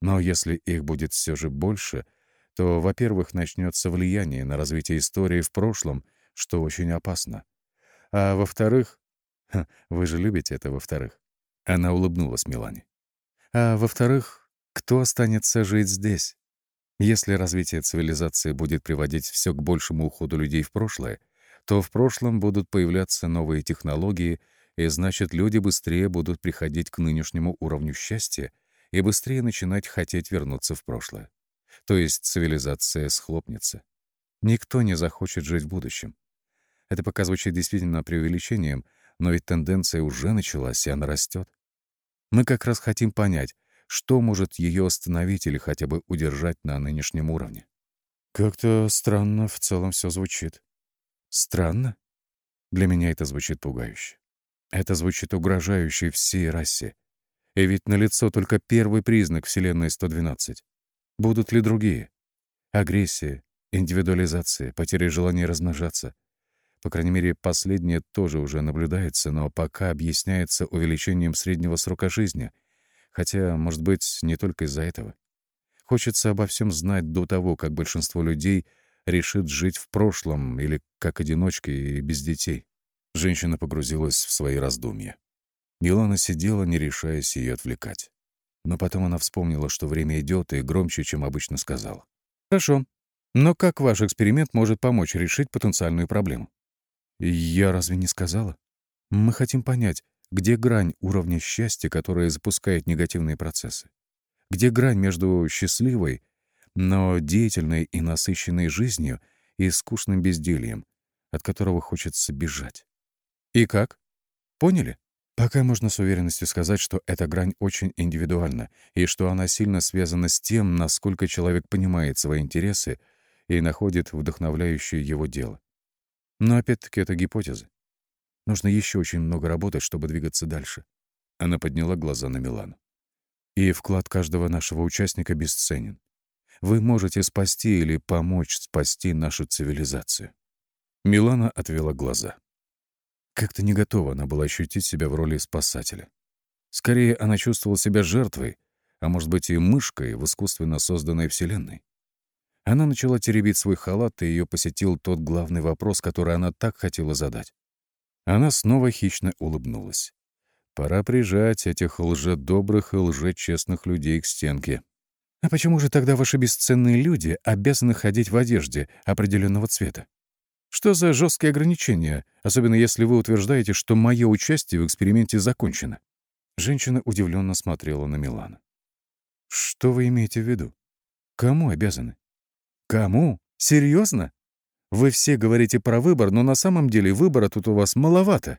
Но если их будет все же больше, то, во-первых, начнется влияние на развитие истории в прошлом, что очень опасно. А во-вторых... Вы же любите это во-вторых. Она улыбнулась Милане. А во-вторых, кто останется жить здесь? Если развитие цивилизации будет приводить все к большему уходу людей в прошлое, то в прошлом будут появляться новые технологии, и значит, люди быстрее будут приходить к нынешнему уровню счастья и быстрее начинать хотеть вернуться в прошлое. То есть цивилизация схлопнется. Никто не захочет жить в будущем. Это пока звучит действительно преувеличением, но ведь тенденция уже началась, и она растет. Мы как раз хотим понять, что может ее остановить или хотя бы удержать на нынешнем уровне. Как-то странно в целом все звучит. Странно? Для меня это звучит пугающе. Это звучит угрожающе всей расе. И ведь налицо только первый признак Вселенной 112. Будут ли другие? Агрессия, индивидуализация, потеря желания размножаться. По крайней мере, последнее тоже уже наблюдается, но пока объясняется увеличением среднего срока жизни. Хотя, может быть, не только из-за этого. Хочется обо всем знать до того, как большинство людей решит жить в прошлом или как одиночки и без детей. Женщина погрузилась в свои раздумья. Милана сидела, не решаясь ее отвлекать. Но потом она вспомнила, что время идет, и громче, чем обычно сказала. «Хорошо. Но как ваш эксперимент может помочь решить потенциальную проблему?» «Я разве не сказала? Мы хотим понять, где грань уровня счастья, которая запускает негативные процессы? Где грань между счастливой, но деятельной и насыщенной жизнью и скучным бездельем, от которого хочется бежать. И как? Поняли? Пока можно с уверенностью сказать, что эта грань очень индивидуальна и что она сильно связана с тем, насколько человек понимает свои интересы и находит вдохновляющее его дело. Но опять-таки это гипотеза. Нужно еще очень много работать, чтобы двигаться дальше. Она подняла глаза на Милану. И вклад каждого нашего участника бесценен. Вы можете спасти или помочь спасти нашу цивилизацию. Милана отвела глаза. Как-то не готова она была ощутить себя в роли спасателя. Скорее, она чувствовала себя жертвой, а может быть и мышкой в искусственно созданной вселенной. Она начала теребить свой халат, и ее посетил тот главный вопрос, который она так хотела задать. Она снова хищно улыбнулась. Пора прижать этих лжедобрых и лжечестных людей к стенке. «А почему же тогда ваши бесценные люди обязаны ходить в одежде определенного цвета?» Что за жесткие ограничения, особенно если вы утверждаете, что мое участие в эксперименте закончено? Женщина удивленно смотрела на Милана. Что вы имеете в виду? Кому обязаны? Кому? Серьезно? Вы все говорите про выбор, но на самом деле выбора тут у вас маловато.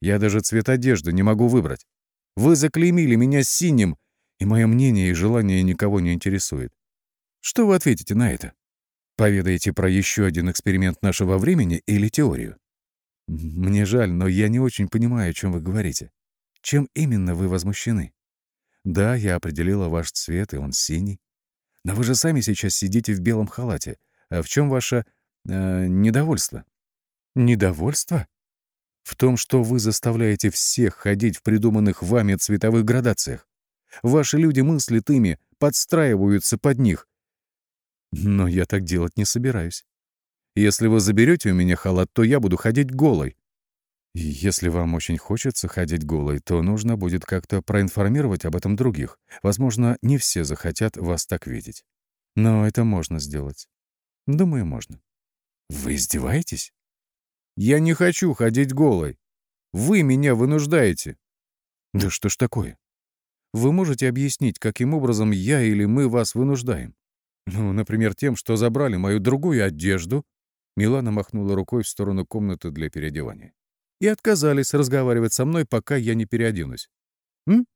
Я даже цвет одежды не могу выбрать. Вы заклеймили меня синим, и мое мнение и желание никого не интересует. Что вы ответите на это? Поведаете про еще один эксперимент нашего времени или теорию? Мне жаль, но я не очень понимаю, о чем вы говорите. Чем именно вы возмущены? Да, я определила ваш цвет, и он синий. Но вы же сами сейчас сидите в белом халате. А в чем ваше э, недовольство? Недовольство? В том, что вы заставляете всех ходить в придуманных вами цветовых градациях. Ваши люди мыслят ими, подстраиваются под них, но я так делать не собираюсь. Если вы заберете у меня халат, то я буду ходить голой. Если вам очень хочется ходить голой, то нужно будет как-то проинформировать об этом других. Возможно, не все захотят вас так видеть. Но это можно сделать. Думаю, можно. Вы издеваетесь? Я не хочу ходить голой. Вы меня вынуждаете. Да что ж такое? Вы можете объяснить, каким образом я или мы вас вынуждаем? Ну, например, тем, что забрали мою другую одежду. Милана махнула рукой в сторону комнаты для переодевания. И отказались разговаривать со мной, пока я не переоденусь. М?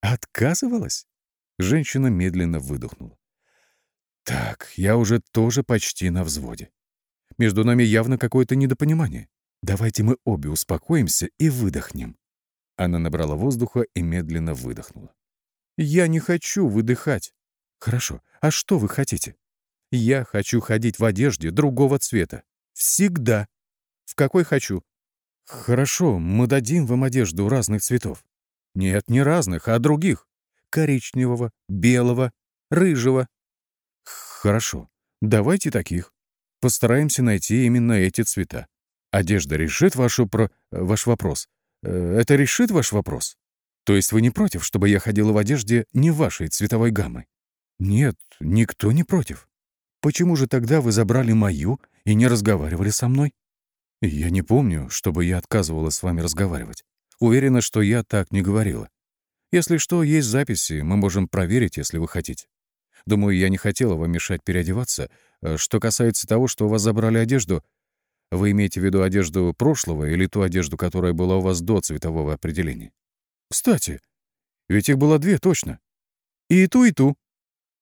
Отказывалась? Женщина медленно выдохнула. Так, я уже тоже почти на взводе. Между нами явно какое-то недопонимание. Давайте мы обе успокоимся и выдохнем. Она набрала воздуха и медленно выдохнула. Я не хочу выдыхать. Хорошо, а что вы хотите? Я хочу ходить в одежде другого цвета. Всегда. В какой хочу. Хорошо, мы дадим вам одежду разных цветов. Нет, не разных, а других. Коричневого, белого, рыжего. Хорошо, давайте таких. Постараемся найти именно эти цвета. Одежда решит вашу про... ваш вопрос. Э, это решит ваш вопрос? То есть вы не против, чтобы я ходила в одежде не вашей цветовой гаммы? «Нет, никто не против. Почему же тогда вы забрали мою и не разговаривали со мной?» «Я не помню, чтобы я отказывала с вами разговаривать. Уверена, что я так не говорила. Если что, есть записи, мы можем проверить, если вы хотите. Думаю, я не хотела вам мешать переодеваться. Э, что касается того, что у вас забрали одежду, вы имеете в виду одежду прошлого или ту одежду, которая была у вас до цветового определения? Кстати, ведь их было две точно. И ту, и ту.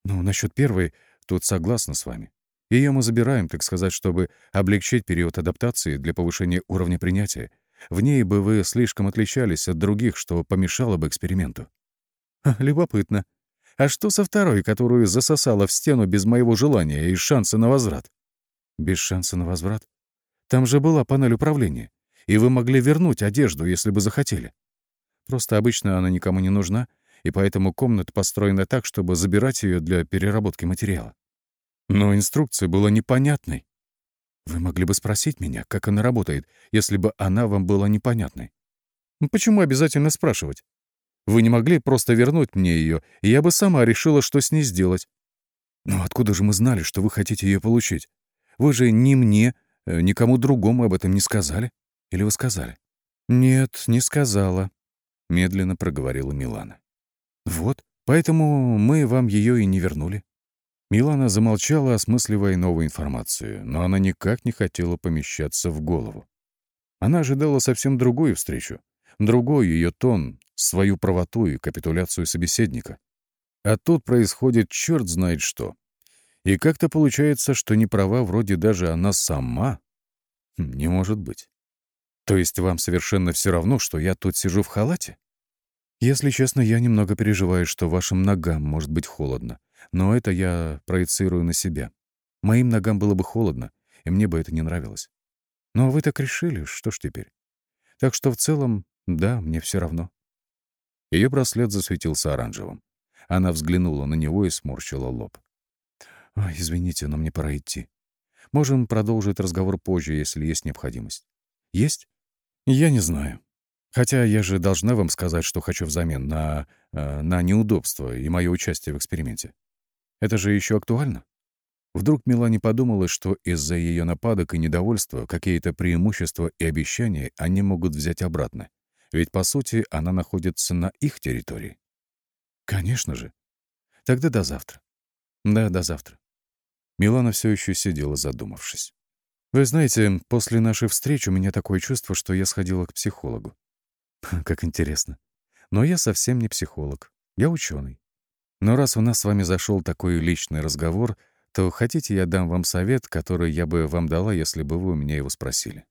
Ну, насчет первой, тут согласна с вами. Ее мы забираем, так сказать, чтобы облегчить период адаптации для повышения уровня принятия. В ней бы вы слишком отличались от других, что помешало бы эксперименту. Любопытно. А что со второй, которую засосала в стену без моего желания и шанса на возврат? Без шанса на возврат? Там же была панель управления, и вы могли вернуть одежду, если бы захотели. Просто обычно она никому не нужна, и поэтому комната построена так, чтобы забирать ее для переработки материала. Но инструкция была непонятной. Вы могли бы спросить меня, как она работает, если бы она вам была непонятной. Ну, почему обязательно спрашивать? Вы не могли просто вернуть мне ее, и я бы сама решила, что с ней сделать. Но откуда же мы знали, что вы хотите ее получить? Вы же ни мне, э, никому другому об этом не сказали. Или вы сказали? Нет, не сказала, — медленно проговорила Милана. Вот, поэтому мы вам ее и не вернули. Милана замолчала, осмысливая новую информацию, но она никак не хотела помещаться в голову. Она ожидала совсем другую встречу, другой ее тон, свою правоту и капитуляцию собеседника. А тут происходит черт знает что. И как-то получается, что не права вроде даже она сама. Хм, не может быть. То есть вам совершенно все равно, что я тут сижу в халате? Если честно, я немного переживаю, что вашим ногам может быть холодно. Но это я проецирую на себя. Моим ногам было бы холодно, и мне бы это не нравилось. Но вы так решили, что ж теперь? Так что в целом, да, мне все равно. Ее браслет засветился оранжевым. Она взглянула на него и сморщила лоб. «Ой, извините, но мне пора идти. Можем продолжить разговор позже, если есть необходимость. Есть? Я не знаю. Хотя я же должна вам сказать, что хочу взамен на, э, на неудобство и мое участие в эксперименте. Это же еще актуально? Вдруг Милане подумала, что из-за ее нападок и недовольства какие-то преимущества и обещания они могут взять обратно. Ведь, по сути, она находится на их территории. Конечно же. Тогда до завтра. Да, до завтра. Милана все еще сидела, задумавшись. Вы знаете, после нашей встречи у меня такое чувство, что я сходила к психологу. Как интересно. Но я совсем не психолог. Я ученый. Но раз у нас с вами зашел такой личный разговор, то хотите, я дам вам совет, который я бы вам дала, если бы вы у меня его спросили.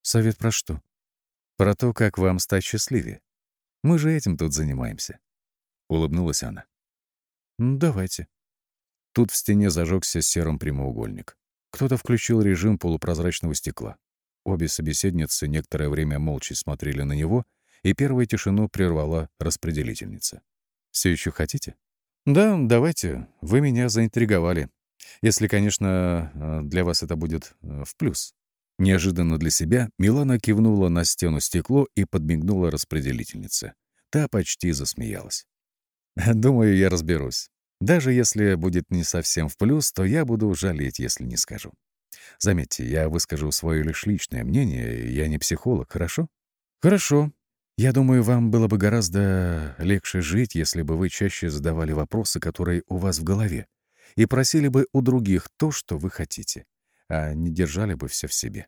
Совет про что? Про то, как вам стать счастливее. Мы же этим тут занимаемся. Улыбнулась она. давайте. Тут в стене зажегся серым прямоугольник. Кто-то включил режим полупрозрачного стекла. Обе собеседницы некоторое время молча смотрели на него, и первую тишину прервала распределительница. «Все еще хотите?» «Да, давайте. Вы меня заинтриговали. Если, конечно, э, для вас это будет э, в плюс». Неожиданно для себя Милана кивнула на стену стекло и подмигнула распределительнице. Та почти засмеялась. «Думаю, я разберусь. Даже если будет не совсем в плюс, то я буду жалеть, если не скажу. Заметьте, я выскажу свое лишь личное мнение, я не психолог, хорошо? Хорошо. Я думаю, вам было бы гораздо легче жить, если бы вы чаще задавали вопросы, которые у вас в голове, и просили бы у других то, что вы хотите, а не держали бы все в себе.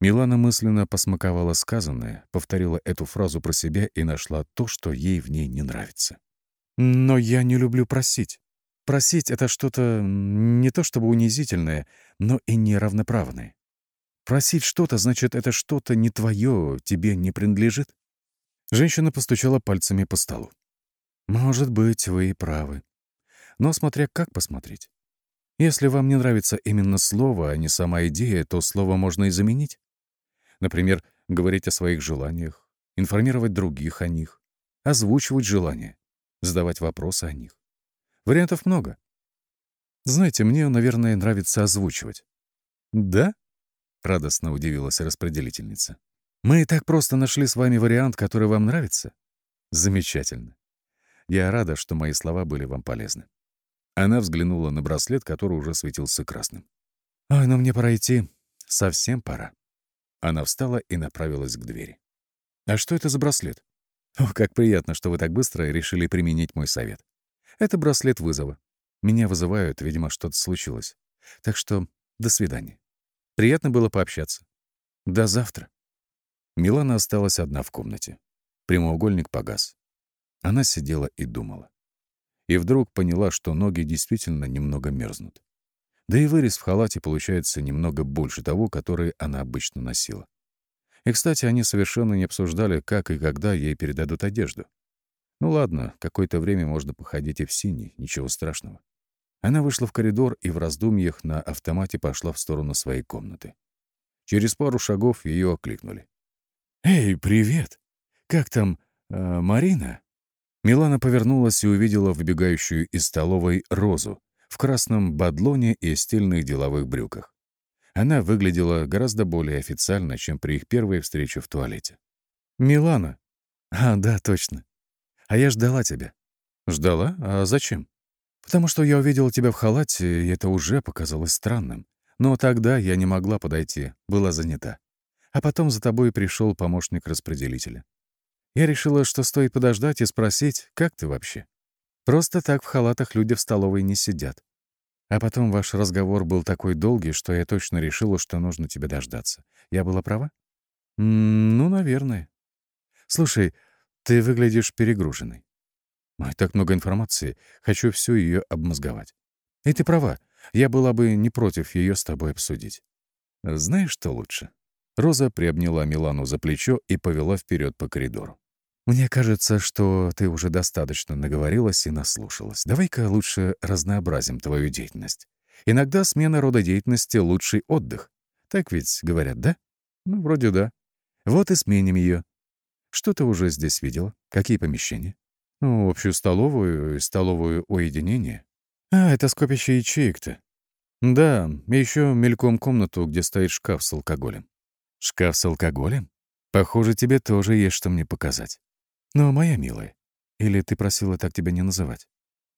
Милана мысленно посмаковала сказанное, повторила эту фразу про себя и нашла то, что ей в ней не нравится. Но я не люблю просить. Просить — это что-то не то чтобы унизительное, но и неравноправное. Просить что-то, значит, это что-то не твое, тебе не принадлежит. Женщина постучала пальцами по столу. Может быть, вы и правы. Но смотря как посмотреть. Если вам не нравится именно слово, а не сама идея, то слово можно и заменить. Например, говорить о своих желаниях, информировать других о них, озвучивать желания задавать вопросы о них. Вариантов много. Знаете, мне, наверное, нравится озвучивать. «Да?» — радостно удивилась распределительница. «Мы и так просто нашли с вами вариант, который вам нравится?» «Замечательно. Я рада, что мои слова были вам полезны». Она взглянула на браслет, который уже светился красным. «Ой, но мне пора идти. Совсем пора». Она встала и направилась к двери. «А что это за браслет?» О, как приятно, что вы так быстро решили применить мой совет. Это браслет вызова. Меня вызывают, видимо, что-то случилось. Так что до свидания. Приятно было пообщаться. До завтра. Милана осталась одна в комнате. Прямоугольник погас. Она сидела и думала. И вдруг поняла, что ноги действительно немного мерзнут. Да и вырез в халате получается немного больше того, который она обычно носила. И, кстати, они совершенно не обсуждали, как и когда ей передадут одежду. Ну ладно, какое-то время можно походить и в синий, ничего страшного. Она вышла в коридор и в раздумьях на автомате пошла в сторону своей комнаты. Через пару шагов ее окликнули. «Эй, привет! Как там, э, Марина?» Милана повернулась и увидела выбегающую из столовой Розу в красном бадлоне и стильных деловых брюках. Она выглядела гораздо более официально, чем при их первой встрече в туалете. «Милана?» «А, да, точно. А я ждала тебя». «Ждала? А зачем?» «Потому что я увидела тебя в халате, и это уже показалось странным. Но тогда я не могла подойти, была занята. А потом за тобой пришел помощник распределителя. Я решила, что стоит подождать и спросить, как ты вообще. Просто так в халатах люди в столовой не сидят. А потом ваш разговор был такой долгий, что я точно решила, что нужно тебя дождаться. Я была права? ну, наверное. Слушай, ты выглядишь перегруженной. Ой, так много информации. Хочу всю ее обмозговать. И ты права. Я была бы не против ее с тобой обсудить. Знаешь, что лучше? Роза приобняла Милану за плечо и повела вперед по коридору. «Мне кажется, что ты уже достаточно наговорилась и наслушалась. Давай-ка лучше разнообразим твою деятельность. Иногда смена рода деятельности — лучший отдых. Так ведь говорят, да? Ну, вроде да. Вот и сменим ее. Что ты уже здесь видела? Какие помещения? Ну, общую столовую и столовую уединения. А, это скопище ячеек-то. Да, и еще мельком комнату, где стоит шкаф с алкоголем. Шкаф с алкоголем? Похоже, тебе тоже есть что мне показать. Но, моя милая, или ты просила так тебя не называть?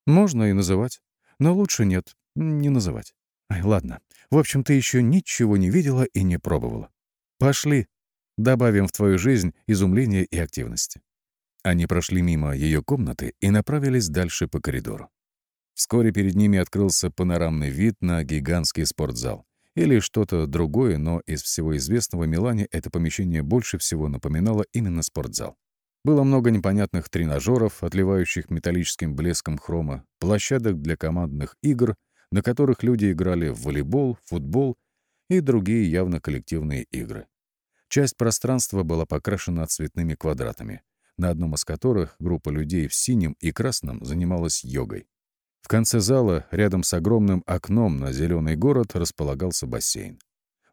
Можно и называть, но лучше нет, не называть. Ай, ладно. В общем, ты еще ничего не видела и не пробовала. Пошли, добавим в твою жизнь изумления и активности. Они прошли мимо ее комнаты и направились дальше по коридору. Вскоре перед ними открылся панорамный вид на гигантский спортзал. Или что-то другое, но из всего известного Милане это помещение больше всего напоминало именно спортзал. Было много непонятных тренажеров, отливающих металлическим блеском хрома, площадок для командных игр, на которых люди играли в волейбол, футбол и другие явно коллективные игры. Часть пространства была покрашена цветными квадратами, на одном из которых группа людей в синем и красном занималась йогой. В конце зала, рядом с огромным окном на зеленый город, располагался бассейн.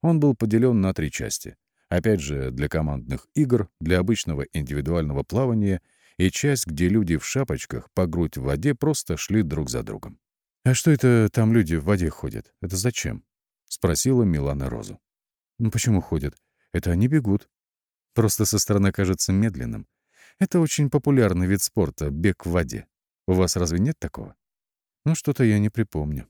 Он был поделен на три части. Опять же, для командных игр, для обычного индивидуального плавания и часть, где люди в шапочках по грудь в воде просто шли друг за другом. «А что это там люди в воде ходят? Это зачем?» — спросила Милана Розу. «Ну почему ходят? Это они бегут. Просто со стороны кажется медленным. Это очень популярный вид спорта — бег в воде. У вас разве нет такого? Ну, что-то я не припомню.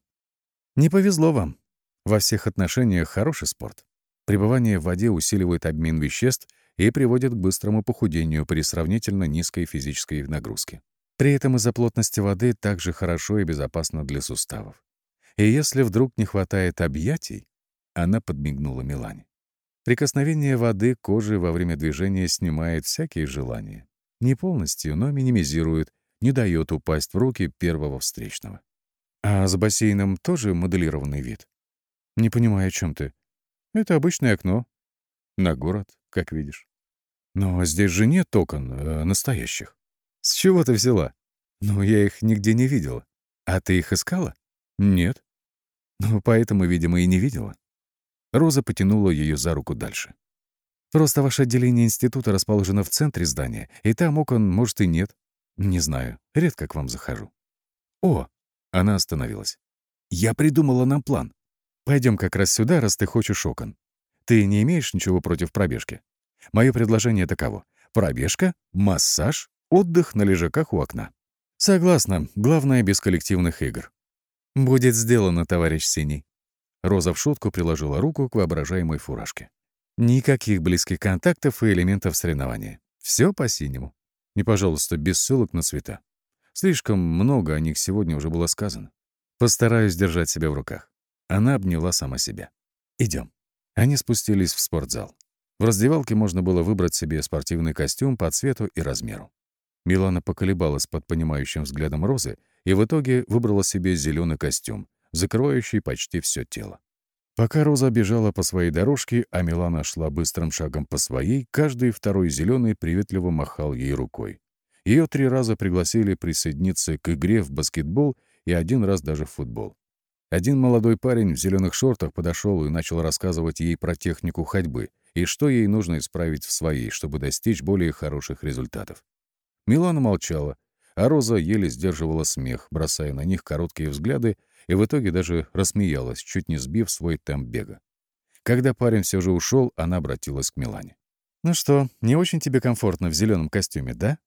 Не повезло вам. Во всех отношениях хороший спорт. Пребывание в воде усиливает обмен веществ и приводит к быстрому похудению при сравнительно низкой физической нагрузке. При этом из-за плотности воды также хорошо и безопасно для суставов. И если вдруг не хватает объятий, она подмигнула Милане. Прикосновение воды кожи во время движения снимает всякие желания. Не полностью, но минимизирует, не дает упасть в руки первого встречного. А с бассейном тоже моделированный вид? Не понимаю, о чем ты. Это обычное окно. На город, как видишь. Но здесь же нет окон э, настоящих. С чего ты взяла? Ну, я их нигде не видела. А ты их искала? Нет. Ну, поэтому, видимо, и не видела. Роза потянула ее за руку дальше. Просто ваше отделение института расположено в центре здания, и там окон, может, и нет. Не знаю, редко к вам захожу. О, она остановилась. Я придумала нам план. Пойдем как раз сюда, раз ты хочешь окон. Ты не имеешь ничего против пробежки? Мое предложение таково. Пробежка, массаж, отдых на лежаках у окна. Согласна, главное без коллективных игр. Будет сделано, товарищ Синий. Роза в шутку приложила руку к воображаемой фуражке. Никаких близких контактов и элементов соревнования. Все по-синему. И, пожалуйста, без ссылок на цвета. Слишком много о них сегодня уже было сказано. Постараюсь держать себя в руках. Она обняла сама себя. Идем. Они спустились в спортзал. В раздевалке можно было выбрать себе спортивный костюм по цвету и размеру. Милана поколебалась под понимающим взглядом Розы и в итоге выбрала себе зеленый костюм, закрывающий почти все тело. Пока Роза бежала по своей дорожке, а Милана шла быстрым шагом по своей, каждый второй зеленый приветливо махал ей рукой. Ее три раза пригласили присоединиться к игре в баскетбол и один раз даже в футбол. Один молодой парень в зеленых шортах подошел и начал рассказывать ей про технику ходьбы и что ей нужно исправить в своей, чтобы достичь более хороших результатов. Милана молчала, а Роза еле сдерживала смех, бросая на них короткие взгляды, и в итоге даже рассмеялась, чуть не сбив свой темп бега. Когда парень все же ушел, она обратилась к Милане. «Ну что, не очень тебе комфортно в зеленом костюме, да?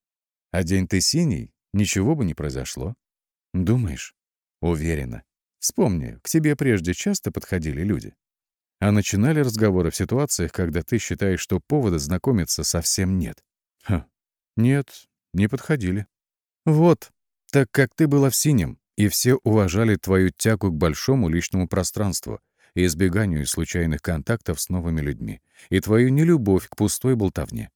А день ты синий, ничего бы не произошло. Думаешь? Уверена. Вспомни, к тебе прежде часто подходили люди. А начинали разговоры в ситуациях, когда ты считаешь, что повода знакомиться совсем нет. Ха. Нет, не подходили. Вот, так как ты была в синем, И все уважали твою тягу к большому личному пространству и избеганию случайных контактов с новыми людьми, и твою нелюбовь к пустой болтовне.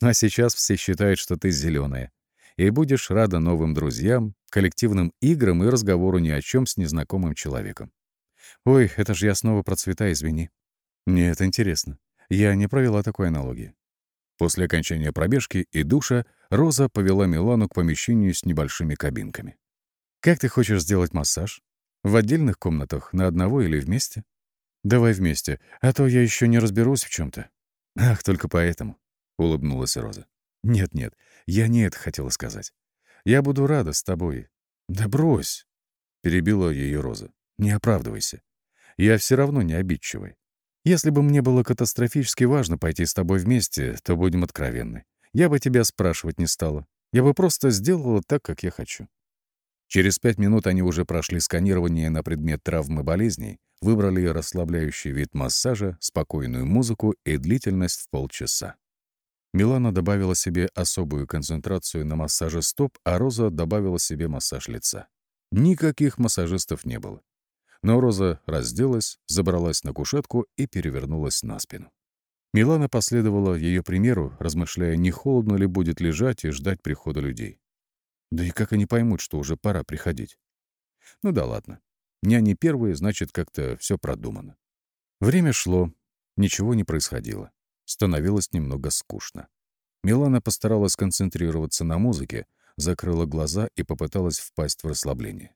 А сейчас все считают, что ты зеленая, и будешь рада новым друзьям, коллективным играм и разговору ни о чем с незнакомым человеком. Ой, это же я снова про цвета, извини. Нет, интересно. Я не провела такой аналогии. После окончания пробежки и душа Роза повела Милану к помещению с небольшими кабинками. «Как ты хочешь сделать массаж? В отдельных комнатах, на одного или вместе?» «Давай вместе, а то я еще не разберусь в чем то «Ах, только поэтому», — улыбнулась Роза. «Нет-нет, я не это хотела сказать. Я буду рада с тобой». «Да брось!» — перебила ее Роза. «Не оправдывайся. Я все равно не обидчивый. Если бы мне было катастрофически важно пойти с тобой вместе, то будем откровенны. Я бы тебя спрашивать не стала. Я бы просто сделала так, как я хочу». Через пять минут они уже прошли сканирование на предмет травмы болезней, выбрали расслабляющий вид массажа, спокойную музыку и длительность в полчаса. Милана добавила себе особую концентрацию на массаже стоп, а Роза добавила себе массаж лица. Никаких массажистов не было. Но Роза разделась, забралась на кушетку и перевернулась на спину. Милана последовала ее примеру, размышляя, не холодно ли будет лежать и ждать прихода людей. Да и как они поймут, что уже пора приходить? Ну да ладно. Не они первые, значит, как-то все продумано. Время шло, ничего не происходило. Становилось немного скучно. Милана постаралась концентрироваться на музыке, закрыла глаза и попыталась впасть в расслабление.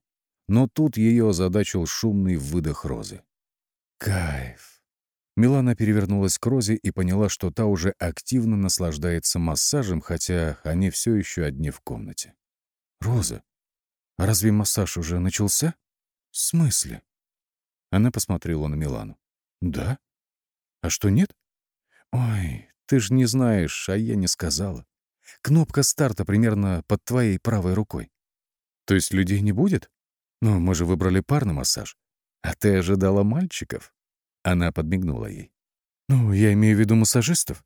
Но тут ее озадачил шумный выдох Розы. Кайф. Милана перевернулась к Розе и поняла, что та уже активно наслаждается массажем, хотя они все еще одни в комнате. «Роза, а разве массаж уже начался?» «В смысле?» Она посмотрела на Милану. «Да? А что, нет?» «Ой, ты ж не знаешь, а я не сказала. Кнопка старта примерно под твоей правой рукой. То есть людей не будет? Но мы же выбрали парный массаж. А ты ожидала мальчиков?» Она подмигнула ей. «Ну, я имею в виду массажистов.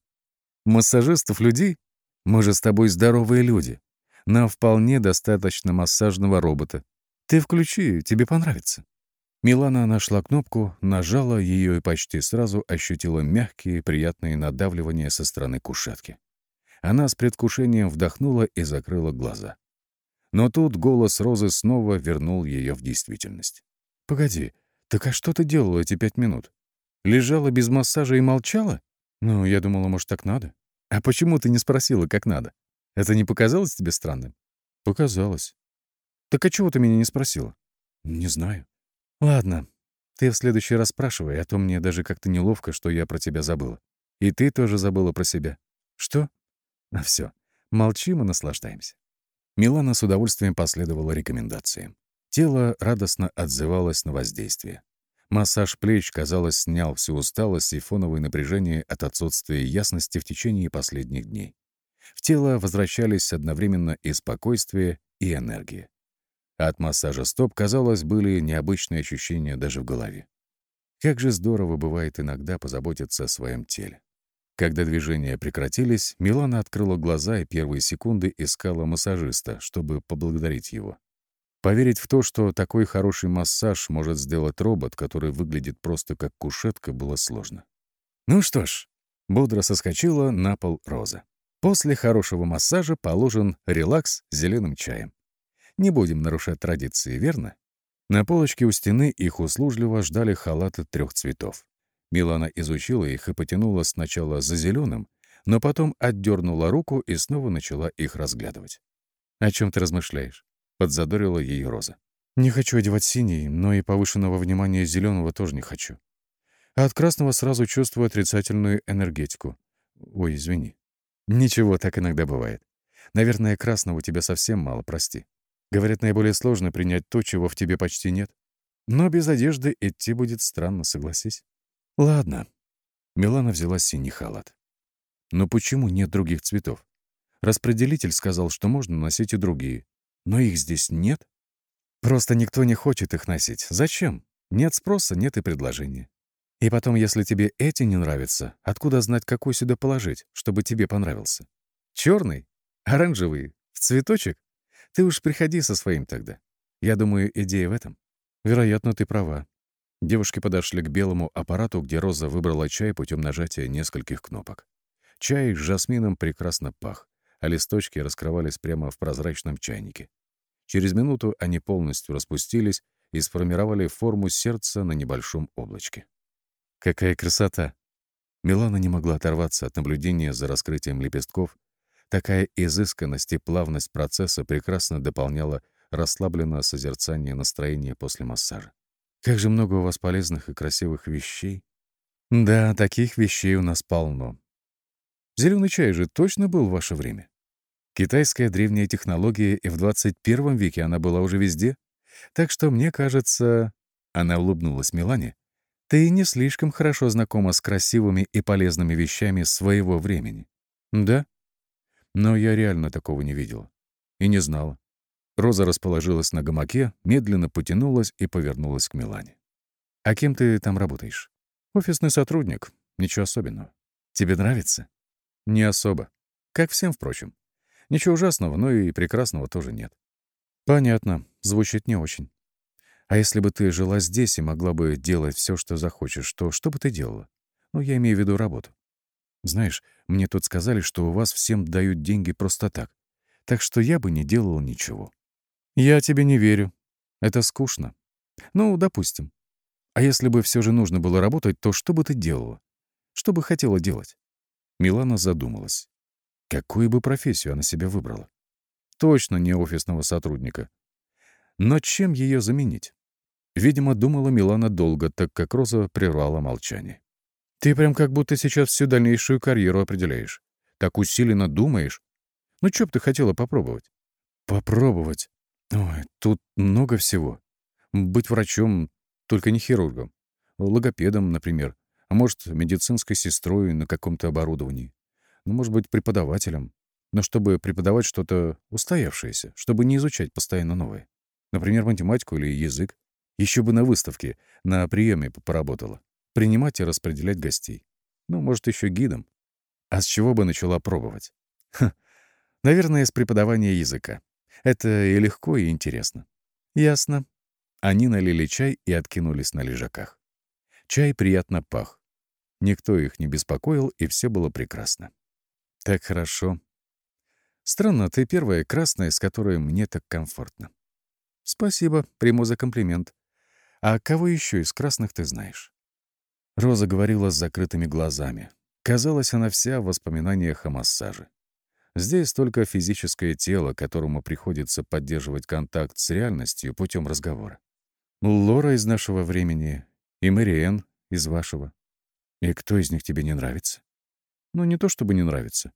Массажистов людей? Мы же с тобой здоровые люди. Нам вполне достаточно массажного робота. Ты включи, тебе понравится». Милана нашла кнопку, нажала ее и почти сразу ощутила мягкие, приятные надавливания со стороны кушетки. Она с предвкушением вдохнула и закрыла глаза. Но тут голос Розы снова вернул ее в действительность. «Погоди, так а что ты делала эти пять минут? Лежала без массажа и молчала? Ну, я думала, может, так надо. А почему ты не спросила, как надо? Это не показалось тебе странным? Показалось. Так а чего ты меня не спросила? Не знаю. Ладно, ты в следующий раз спрашивай, а то мне даже как-то неловко, что я про тебя забыла. И ты тоже забыла про себя. Что? А все. Молчим и наслаждаемся. Милана с удовольствием последовала рекомендациям. Тело радостно отзывалось на воздействие. Массаж плеч, казалось, снял всю усталость и фоновое напряжение от отсутствия ясности в течение последних дней. В тело возвращались одновременно и спокойствие, и энергия. От массажа стоп, казалось, были необычные ощущения даже в голове. Как же здорово бывает иногда позаботиться о своем теле. Когда движения прекратились, Милана открыла глаза и первые секунды искала массажиста, чтобы поблагодарить его. Поверить в то, что такой хороший массаж может сделать робот, который выглядит просто как кушетка, было сложно. Ну что ж, бодро соскочила на пол Роза. После хорошего массажа положен релакс с зеленым чаем. Не будем нарушать традиции, верно? На полочке у стены их услужливо ждали халаты трех цветов. Милана изучила их и потянула сначала за зеленым, но потом отдернула руку и снова начала их разглядывать. «О чем ты размышляешь?» — подзадорила ее Роза. «Не хочу одевать синий, но и повышенного внимания зеленого тоже не хочу. А от красного сразу чувствую отрицательную энергетику. Ой, извини». Ничего, так иногда бывает. Наверное, красного у тебя совсем мало, прости. Говорят, наиболее сложно принять то, чего в тебе почти нет. Но без одежды идти будет странно, согласись. Ладно. Милана взяла синий халат. Но почему нет других цветов? Распределитель сказал, что можно носить и другие. Но их здесь нет. Просто никто не хочет их носить. Зачем? Нет спроса, нет и предложения. И потом, если тебе эти не нравятся, откуда знать, какой сюда положить, чтобы тебе понравился? Черный? Оранжевый? В цветочек? Ты уж приходи со своим тогда. Я думаю, идея в этом. Вероятно, ты права. Девушки подошли к белому аппарату, где Роза выбрала чай путем нажатия нескольких кнопок. Чай с жасмином прекрасно пах, а листочки раскрывались прямо в прозрачном чайнике. Через минуту они полностью распустились и сформировали форму сердца на небольшом облачке. Какая красота! Милана не могла оторваться от наблюдения за раскрытием лепестков. Такая изысканность и плавность процесса прекрасно дополняла расслабленное созерцание настроения после массажа. «Как же много у вас полезных и красивых вещей!» «Да, таких вещей у нас полно. Зеленый чай же точно был в ваше время?» Китайская древняя технология, и в 21 веке она была уже везде. Так что, мне кажется, она улыбнулась Милане, ты не слишком хорошо знакома с красивыми и полезными вещами своего времени. Да? Но я реально такого не видела. И не знала. Роза расположилась на гамаке, медленно потянулась и повернулась к Милане. «А кем ты там работаешь?» «Офисный сотрудник. Ничего особенного. Тебе нравится?» «Не особо. Как всем, впрочем. Ничего ужасного, но и прекрасного тоже нет. Понятно, звучит не очень. А если бы ты жила здесь и могла бы делать все, что захочешь, то что бы ты делала? Ну, я имею в виду работу. Знаешь, мне тут сказали, что у вас всем дают деньги просто так. Так что я бы не делала ничего. Я тебе не верю. Это скучно. Ну, допустим. А если бы все же нужно было работать, то что бы ты делала? Что бы хотела делать? Милана задумалась. Какую бы профессию она себе выбрала? Точно не офисного сотрудника. Но чем ее заменить? Видимо, думала Милана долго, так как Роза прервала молчание. «Ты прям как будто сейчас всю дальнейшую карьеру определяешь. Так усиленно думаешь. Ну, что б ты хотела попробовать?» «Попробовать? Ой, тут много всего. Быть врачом, только не хирургом. Логопедом, например. А может, медицинской сестрой на каком-то оборудовании. Ну, может быть, преподавателем. Но чтобы преподавать что-то устоявшееся, чтобы не изучать постоянно новое. Например, математику или язык. Еще бы на выставке, на приеме поработала. Принимать и распределять гостей. Ну, может, еще гидом. А с чего бы начала пробовать? Ха, наверное, с преподавания языка. Это и легко, и интересно. Ясно. Они налили чай и откинулись на лежаках. Чай приятно пах. Никто их не беспокоил, и все было прекрасно. Так хорошо. Странно, ты первая красная, с которой мне так комфортно. Спасибо, приму за комплимент. А кого еще из красных ты знаешь? Роза говорила с закрытыми глазами. Казалось, она вся в воспоминаниях о массаже. Здесь только физическое тело, которому приходится поддерживать контакт с реальностью путем разговора. Лора из нашего времени и Мэриэн из вашего. И кто из них тебе не нравится? Ну, не то чтобы не нравится.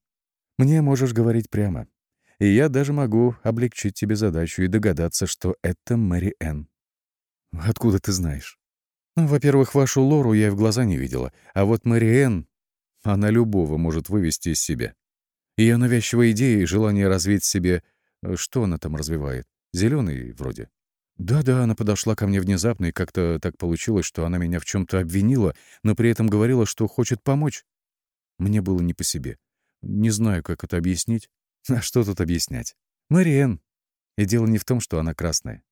Мне можешь говорить прямо. И я даже могу облегчить тебе задачу и догадаться, что это Мэри. Откуда ты знаешь? Ну, во-первых, вашу Лору я и в глаза не видела, а вот Мэри Энн, она любого может вывести из себя. Ее навязчивая идея и желание развить себе... Э, что она там развивает? Зеленый вроде. Да-да, она подошла ко мне внезапно, и как-то так получилось, что она меня в чем то обвинила, но при этом говорила, что хочет помочь. Мне было не по себе. Не знаю, как это объяснить. А что тут объяснять? Мариэн. И дело не в том, что она красная.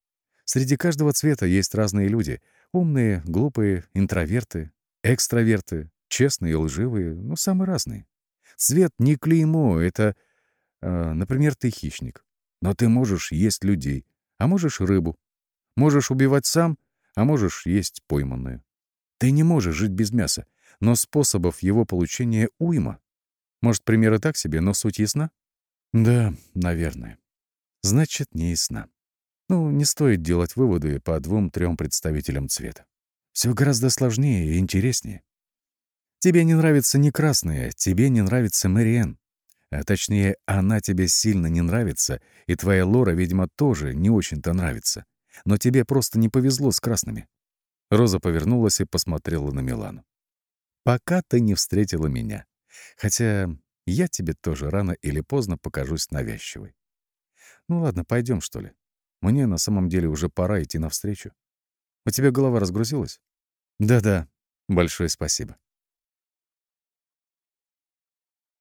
Среди каждого цвета есть разные люди. Умные, глупые, интроверты, экстраверты, честные и лживые, но самые разные. Цвет не клеймо, это... Э, например, ты хищник. Но ты можешь есть людей, а можешь рыбу. Можешь убивать сам, а можешь есть пойманную. Ты не можешь жить без мяса, но способов его получения уйма. Может, примеры так себе, но суть ясна? Да, наверное. Значит, не ясна. Ну, не стоит делать выводы по двум-трем представителям цвета. Все гораздо сложнее и интереснее. Тебе не нравится не красная, тебе не нравится Мэриэн. А точнее, она тебе сильно не нравится, и твоя Лора, видимо, тоже не очень-то нравится. Но тебе просто не повезло с красными. Роза повернулась и посмотрела на Милану. «Пока ты не встретила меня. Хотя я тебе тоже рано или поздно покажусь навязчивой. Ну ладно, пойдем что ли. Мне на самом деле уже пора идти навстречу. У тебя голова разгрузилась? Да-да, большое спасибо.